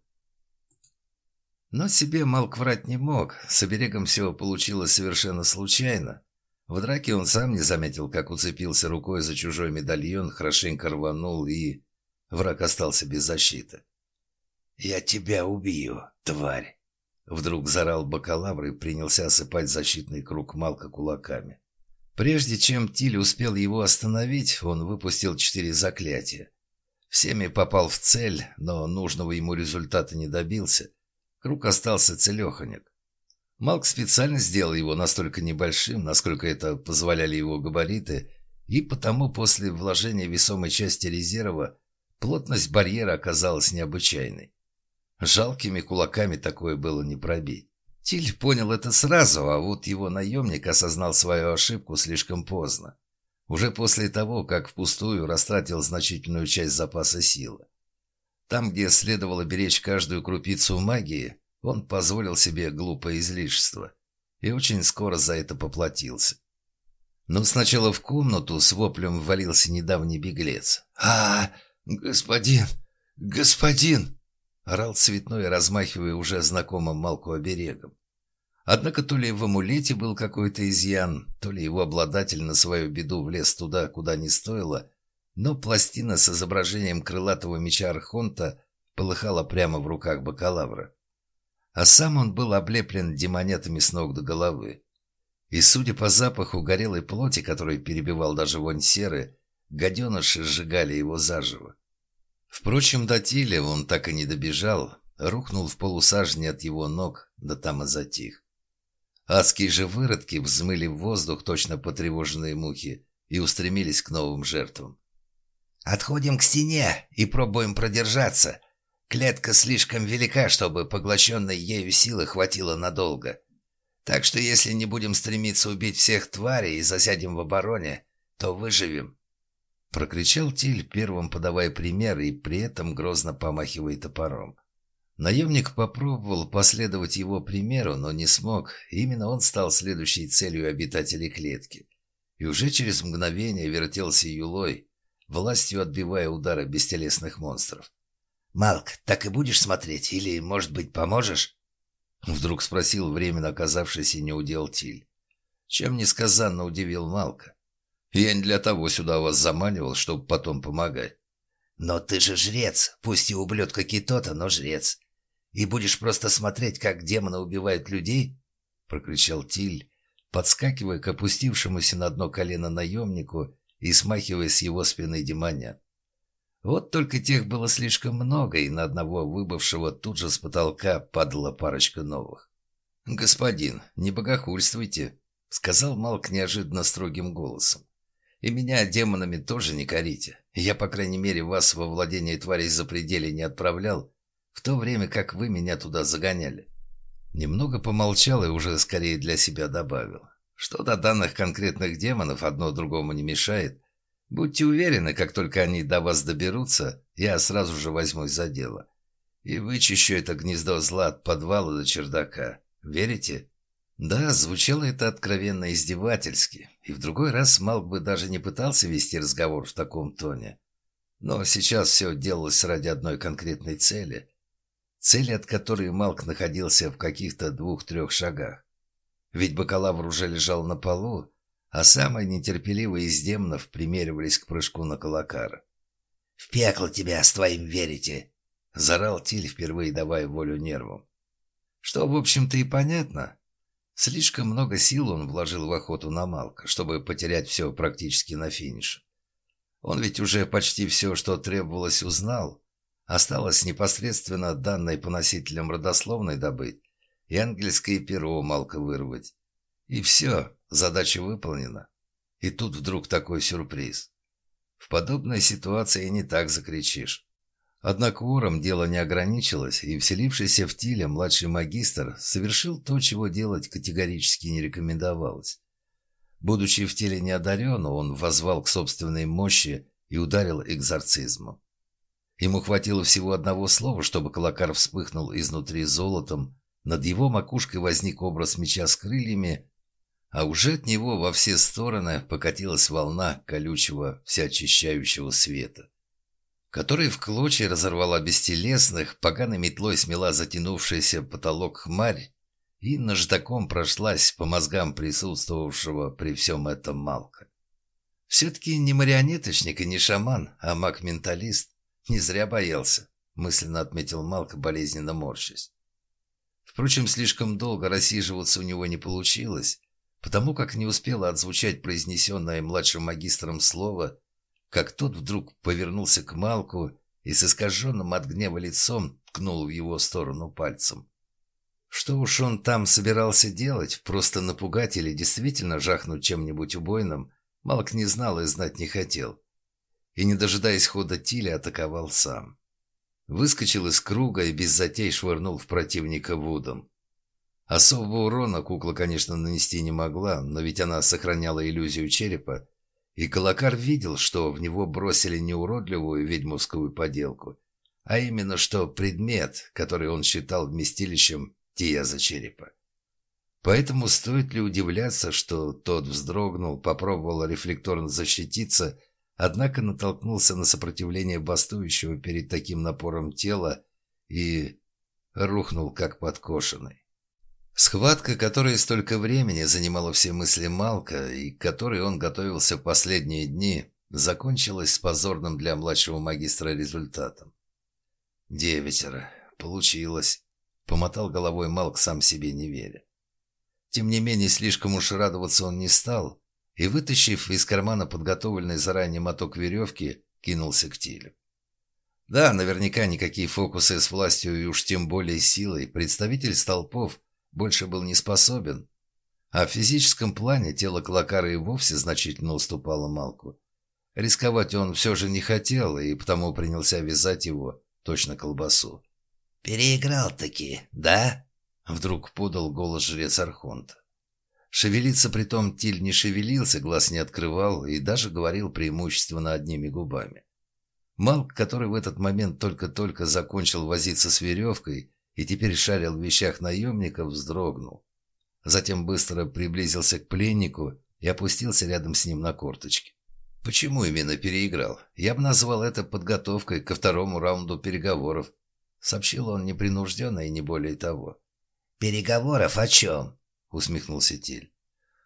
Но себе Малк врать не мог, с оберегом все получилось совершенно случайно. В драке он сам не заметил, как уцепился рукой за чужой медальон, хорошенько рванул и... Враг остался без защиты. «Я тебя убью, тварь!» Вдруг зарал бакалавр и принялся осыпать защитный круг Малка кулаками. Прежде чем Тиль успел его остановить, он выпустил четыре заклятия. Всеми попал в цель, но нужного ему результата не добился. Круг остался целеханек. Малк специально сделал его настолько небольшим, насколько это позволяли его габариты, и потому после вложения весомой части резерва Плотность барьера оказалась необычайной. Жалкими кулаками такое было не пробить. Тиль понял это сразу, а вот его наемник осознал свою ошибку слишком поздно. Уже после того, как впустую растратил значительную часть запаса силы. Там, где следовало беречь каждую крупицу магии, он позволил себе глупое излишество. И очень скоро за это поплатился. Но сначала в комнату с воплем ввалился недавний беглец. а, «Господин! Господин!» — орал цветной, размахивая уже знакомым Малку оберегом. Однако то ли в амулете был какой-то изъян, то ли его обладатель на свою беду влез туда, куда не стоило, но пластина с изображением крылатого меча Архонта полыхала прямо в руках бакалавра. А сам он был облеплен демонетами с ног до головы. И, судя по запаху горелой плоти, который перебивал даже вонь серы, Гаденыши сжигали его заживо. Впрочем, до Тиля он так и не добежал, рухнул в полусажне от его ног, да там и затих. Адские же выродки взмыли в воздух точно потревоженные мухи и устремились к новым жертвам. «Отходим к стене и пробуем продержаться. Клетка слишком велика, чтобы поглощенной ею силы хватило надолго. Так что если не будем стремиться убить всех тварей и засядем в обороне, то выживем». Прокричал Тиль, первым подавая пример и при этом грозно помахивая топором. Наемник попробовал последовать его примеру, но не смог. Именно он стал следующей целью обитателей клетки. И уже через мгновение вертелся юлой, властью отбивая удары бестелесных монстров. «Малк, так и будешь смотреть? Или, может быть, поможешь?» Вдруг спросил временно оказавшийся неудел Тиль. Чем несказанно удивил Малка. Я не для того сюда вас заманивал, чтобы потом помогать. Но ты же жрец, пусть и ублюдка Китота, но жрец. И будешь просто смотреть, как демоны убивают людей? Прокричал Тиль, подскакивая к опустившемуся на дно колено наемнику и смахивая с его спины демоня. Вот только тех было слишком много, и на одного выбывшего тут же с потолка падала парочка новых. «Господин, не богохульствуйте», — сказал Малк неожиданно строгим голосом. И меня демонами тоже не корите. Я, по крайней мере, вас во владение тварей запределе не отправлял, в то время как вы меня туда загоняли. Немного помолчал и уже скорее для себя добавил. Что до данных конкретных демонов одно другому не мешает. Будьте уверены, как только они до вас доберутся, я сразу же возьмусь за дело. И вычищу это гнездо зла от подвала до чердака. Верите? Да, звучало это откровенно издевательски, и в другой раз Малк бы даже не пытался вести разговор в таком тоне. Но сейчас все делалось ради одной конкретной цели. Цели, от которой Малк находился в каких-то двух-трех шагах. Ведь бакалавр уже лежал на полу, а самые нетерпеливые из демонов примеривались к прыжку на колокара. «В пекло тебя с твоим верите!» — зарал Тиль, впервые давая волю нервам. Что, в общем-то, и понятно. Слишком много сил он вложил в охоту на Малка, чтобы потерять все практически на финише. Он ведь уже почти все, что требовалось, узнал. Осталось непосредственно данные по носителям родословной добыть и ангельское перо Малка вырвать. И все, задача выполнена. И тут вдруг такой сюрприз. В подобной ситуации не так закричишь. Однако Ором дело не ограничилось, и вселившийся в Тиле младший магистр совершил то, чего делать категорически не рекомендовалось. Будучи в теле неодаренным, он возвал к собственной мощи и ударил экзорцизмом. Ему хватило всего одного слова, чтобы колокар вспыхнул изнутри золотом, над его макушкой возник образ меча с крыльями, а уже от него во все стороны покатилась волна колючего всеочищающего света который в клочья разорвала бестелесных, поганой метлой смела затянувшийся потолок хмарь и наждаком прошлась по мозгам присутствовавшего при всем этом Малка. Все-таки не марионеточник и не шаман, а маг-менталист. Не зря боялся, мысленно отметил Малка, болезненно морщась. Впрочем, слишком долго рассиживаться у него не получилось, потому как не успело отзвучать произнесенное младшим магистром слово как тот вдруг повернулся к Малку и с искаженным от гнева лицом ткнул в его сторону пальцем. Что уж он там собирался делать, просто напугать или действительно жахнуть чем-нибудь убойным, Малк не знал и знать не хотел. И, не дожидаясь хода Тиля, атаковал сам. Выскочил из круга и без затей швырнул в противника Вудом. Особого урона кукла, конечно, нанести не могла, но ведь она сохраняла иллюзию черепа, и Колокар видел, что в него бросили не уродливую ведьмовскую поделку, а именно что предмет, который он считал вместилищем Тияза черепа. Поэтому стоит ли удивляться, что тот вздрогнул, попробовал рефлекторно защититься, однако натолкнулся на сопротивление бастующего перед таким напором тела и рухнул как подкошенный. Схватка, которая столько времени занимала все мысли Малка и к которой он готовился в последние дни, закончилась с позорным для младшего магистра результатом. «Девятеро. Получилось», — помотал головой Малк, сам себе не веря. Тем не менее, слишком уж радоваться он не стал и, вытащив из кармана подготовленный заранее моток веревки, кинулся к Тилю. Да, наверняка никакие фокусы с властью и уж тем более силой представитель столпов — больше был не способен. А в физическом плане тело Клакара и вовсе значительно уступало Малку. Рисковать он все же не хотел, и потому принялся вязать его, точно колбасу. «Переиграл-таки, да?» Вдруг подал голос жрец Архонта. Шевелиться притом Тиль не шевелился, глаз не открывал и даже говорил преимущественно одними губами. Малк, который в этот момент только-только закончил возиться с веревкой, и теперь шарил в вещах наемников, вздрогнул. Затем быстро приблизился к пленнику и опустился рядом с ним на корточки. Почему именно переиграл? Я бы назвал это подготовкой ко второму раунду переговоров. Сообщил он непринужденно и не более того. «Переговоров о чем?» — усмехнулся Тиль.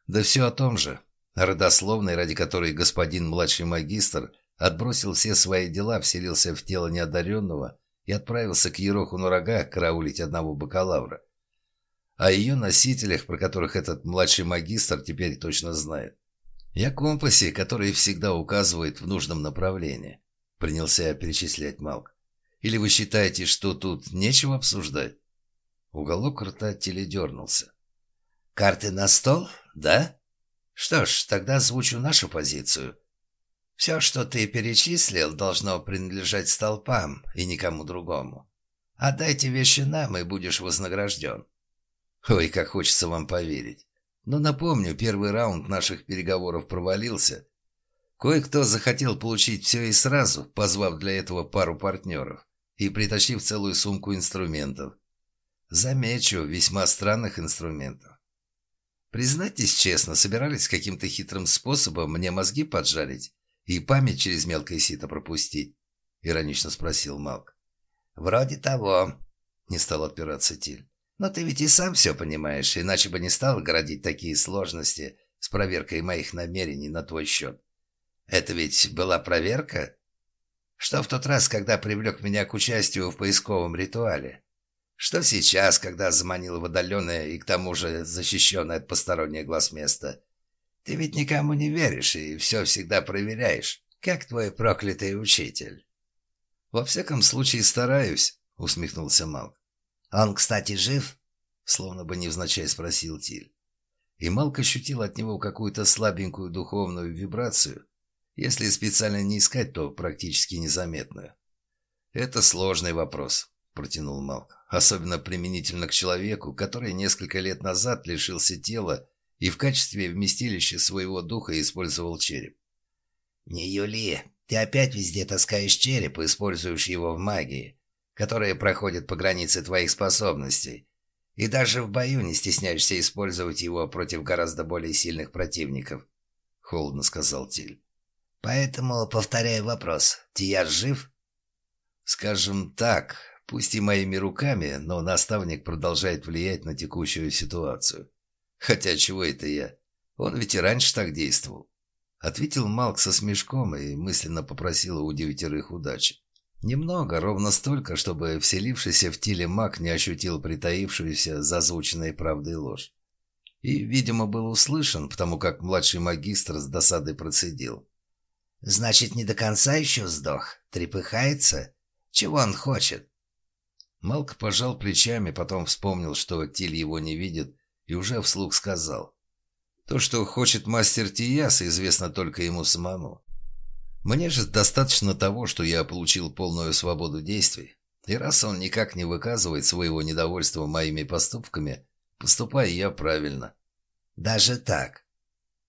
«Да все о том же. Родословной, ради которой господин младший магистр отбросил все свои дела, вселился в тело неодаренного и отправился к Ероху на рога караулить одного бакалавра. О ее носителях, про которых этот младший магистр теперь точно знает. Я компасе, который всегда указывает в нужном направлении. Принялся я перечислять Малк. Или вы считаете, что тут нечего обсуждать? Уголок рта теледернулся. «Карты на стол, да? Что ж, тогда озвучу нашу позицию. Все, что ты перечислил, должно принадлежать столпам и никому другому. Отдайте вещи нам, и будешь вознагражден. Ой, как хочется вам поверить. Но напомню, первый раунд наших переговоров провалился. Кое-кто захотел получить все и сразу, позвав для этого пару партнеров и притащив целую сумку инструментов. Замечу, весьма странных инструментов. Признайтесь честно, собирались каким-то хитрым способом мне мозги поджарить и память через мелкое сито пропустить?» — иронично спросил Малк. «Вроде того», — не стал отпираться Тиль. «Но ты ведь и сам все понимаешь, иначе бы не стал городить такие сложности с проверкой моих намерений на твой счет. Это ведь была проверка?» Что в тот раз, когда привлек меня к участию в поисковом ритуале? Что сейчас, когда заманил в отдаленное и к тому же защищенное от посторонних глаз место? Ты ведь никому не веришь и все всегда проверяешь, как твой проклятый учитель. Во всяком случае стараюсь, усмехнулся Малк. Он, кстати, жив? Словно бы невзначай спросил Тиль. И Малк ощутил от него какую-то слабенькую духовную вибрацию, если специально не искать, то практически незаметную. «Это сложный вопрос», — протянул Малк особенно применительно к человеку, который несколько лет назад лишился тела и в качестве вместилища своего духа использовал череп. «Не Юли, ты опять везде таскаешь череп и используешь его в магии, которая проходит по границе твоих способностей, и даже в бою не стесняешься использовать его против гораздо более сильных противников», — холодно сказал Тиль. «Поэтому повторяю вопрос. Тияр жив?» «Скажем так, Пусть и моими руками, но наставник продолжает влиять на текущую ситуацию. Хотя чего это я? Он ведь и раньше так действовал. Ответил Малк со смешком и мысленно попросил у девятерых удачи. Немного, ровно столько, чтобы вселившийся в теле маг не ощутил притаившуюся зазвученной правдой ложь. И, видимо, был услышан, потому как младший магистр с досадой процедил. «Значит, не до конца еще сдох? Трепыхается? Чего он хочет?» Малк пожал плечами, потом вспомнил, что Тиль его не видит, и уже вслух сказал. То, что хочет мастер Тияс, известно только ему самому. Мне же достаточно того, что я получил полную свободу действий. И раз он никак не выказывает своего недовольства моими поступками, поступаю я правильно. Даже так?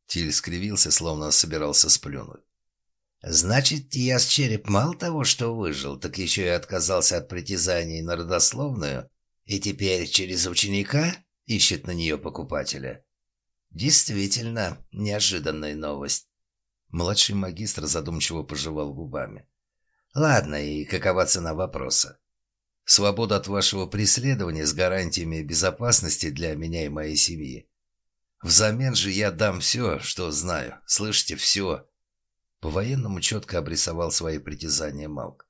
Тиль скривился, словно собирался сплюнуть. Значит, Тиас Череп мало того, что выжил, так еще и отказался от притязаний на родословную, и теперь через ученика ищет на нее покупателя. Действительно, неожиданная новость. Младший магистр задумчиво пожевал губами. Ладно, и какова цена вопроса? Свобода от вашего преследования с гарантиями безопасности для меня и моей семьи. Взамен же я дам все, что знаю. Слышите, все. По-военному четко обрисовал свои притязания Малк.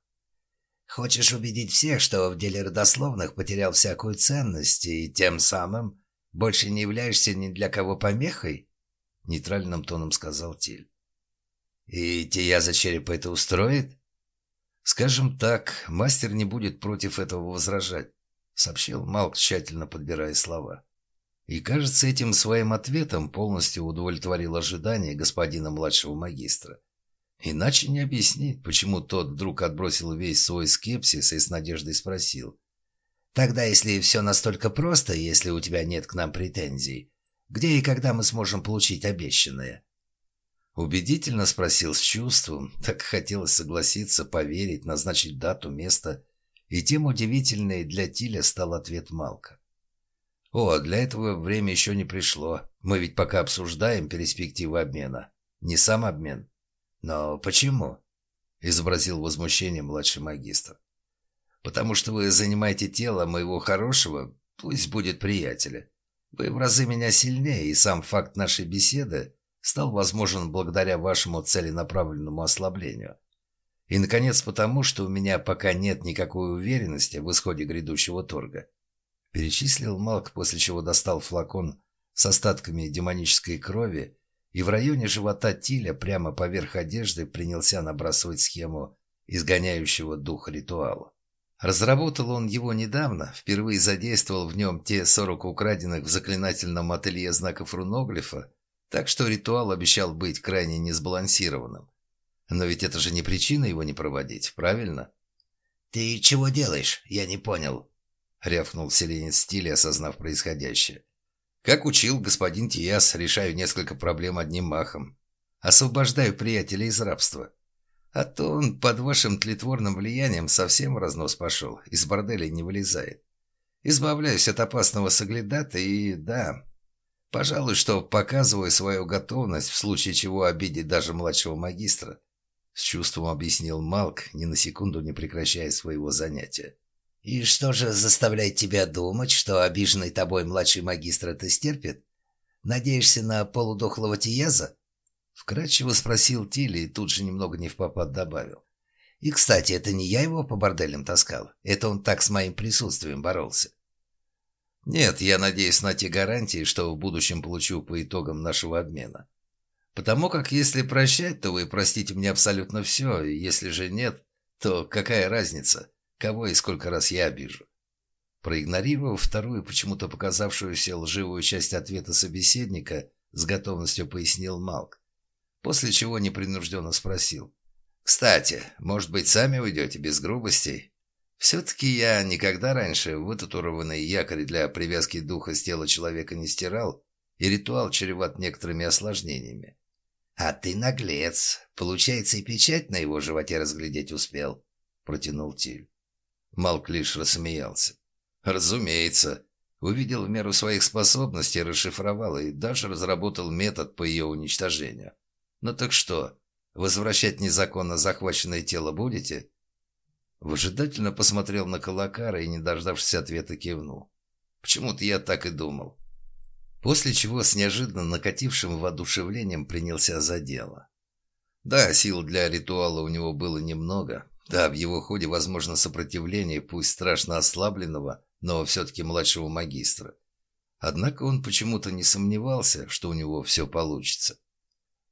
«Хочешь убедить всех, что в деле родословных потерял всякую ценность и тем самым больше не являешься ни для кого помехой?» Нейтральным тоном сказал Тиль. «И тебя за черепа это устроит?» «Скажем так, мастер не будет против этого возражать», сообщил Малк, тщательно подбирая слова. И, кажется, этим своим ответом полностью удовлетворил ожидания господина младшего магистра. Иначе не объяснить, почему тот вдруг отбросил весь свой скепсис и с надеждой спросил. «Тогда, если все настолько просто, если у тебя нет к нам претензий, где и когда мы сможем получить обещанное?» Убедительно спросил с чувством, так хотелось согласиться, поверить, назначить дату, место. И тем удивительнее для Тиля стал ответ Малка. «О, для этого время еще не пришло. Мы ведь пока обсуждаем перспективы обмена. Не сам обмен, «Но почему?» — изобразил возмущение младший магистр. «Потому что вы занимаете тело моего хорошего, пусть будет приятеля. Вы в разы меня сильнее, и сам факт нашей беседы стал возможен благодаря вашему целенаправленному ослаблению. И, наконец, потому что у меня пока нет никакой уверенности в исходе грядущего торга». Перечислил Малк, после чего достал флакон с остатками демонической крови и в районе живота Тиля прямо поверх одежды принялся набрасывать схему изгоняющего дух ритуала. Разработал он его недавно, впервые задействовал в нем те 40 украденных в заклинательном ателье знаков руноглифа, так что ритуал обещал быть крайне несбалансированным. Но ведь это же не причина его не проводить, правильно? «Ты чего делаешь? Я не понял», — рявкнул селенец стиля, осознав происходящее. Как учил господин Тиас, решаю несколько проблем одним махом. Освобождаю приятеля из рабства. А то он под вашим тлетворным влиянием совсем в разнос пошел, из борделя не вылезает. Избавляюсь от опасного соглядата и, да, пожалуй, что показываю свою готовность в случае чего обидеть даже младшего магистра. С чувством объяснил Малк, ни на секунду не прекращая своего занятия. «И что же заставляет тебя думать, что обиженный тобой младший магистр это стерпит? Надеешься на полудохлого Тиеза?» Вкратчиво спросил Тилли и тут же немного не в попад добавил. И, кстати, это не я его по борделям таскал. Это он так с моим присутствием боролся. Нет, я надеюсь на те гарантии, что в будущем получу по итогам нашего обмена. Потому как если прощать, то вы простите мне абсолютно все, если же нет, то какая разница, кого и сколько раз я обижу? Проигнорировав вторую, почему-то показавшуюся лживую часть ответа собеседника, с готовностью пояснил Малк. После чего непринужденно спросил. «Кстати, может быть, сами уйдете без грубостей? Все-таки я никогда раньше вытатурованный якорь для привязки духа с тела человека не стирал, и ритуал чреват некоторыми осложнениями. «А ты наглец. Получается, и печать на его животе разглядеть успел», — протянул Тиль. Малк лишь рассмеялся. «Разумеется. Увидел в меру своих способностей, расшифровал и даже разработал метод по ее уничтожению. Ну так что, возвращать незаконно захваченное тело будете?» Выжидательно посмотрел на Калакара и, не дождавшись ответа, кивнул. «Почему-то я так и думал. После чего с неожиданно накатившим воодушевлением принялся за дело. Да, сил для ритуала у него было немного. Да, в его ходе возможно сопротивление, пусть страшно ослабленного, но все-таки младшего магистра. Однако он почему-то не сомневался, что у него все получится.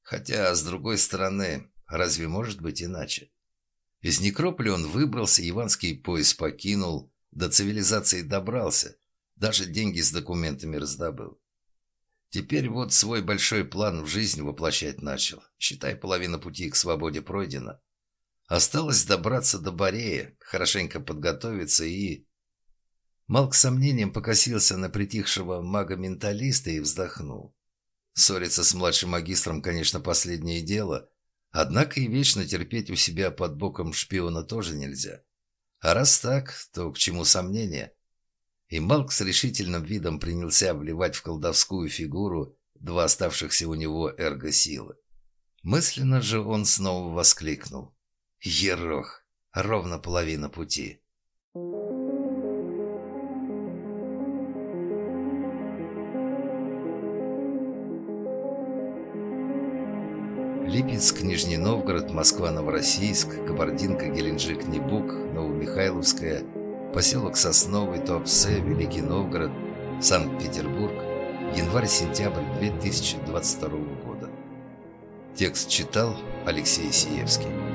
Хотя, с другой стороны, разве может быть иначе? Из некрополя он выбрался, Иванский пояс покинул, до цивилизации добрался, даже деньги с документами раздобыл. Теперь вот свой большой план в жизнь воплощать начал. Считай, половина пути к свободе пройдена. Осталось добраться до Борея, хорошенько подготовиться и... Малк с сомнением покосился на притихшего мага-менталиста и вздохнул. Ссориться с младшим магистром, конечно, последнее дело, однако и вечно терпеть у себя под боком шпиона тоже нельзя. А раз так, то к чему сомнения? И Малк с решительным видом принялся вливать в колдовскую фигуру два оставшихся у него эрго-силы. Мысленно же он снова воскликнул. «Ерох! Ровно половина пути!» Липецк, Нижний Новгород, Москва, Новороссийск, Кабардинка, Геленджик, Небук, Новомихайловская – поселок Сосновый, Туапсе, Великий Новгород, Санкт-Петербург, январь-сентябрь 2022 года. Текст читал Алексей Сиевский.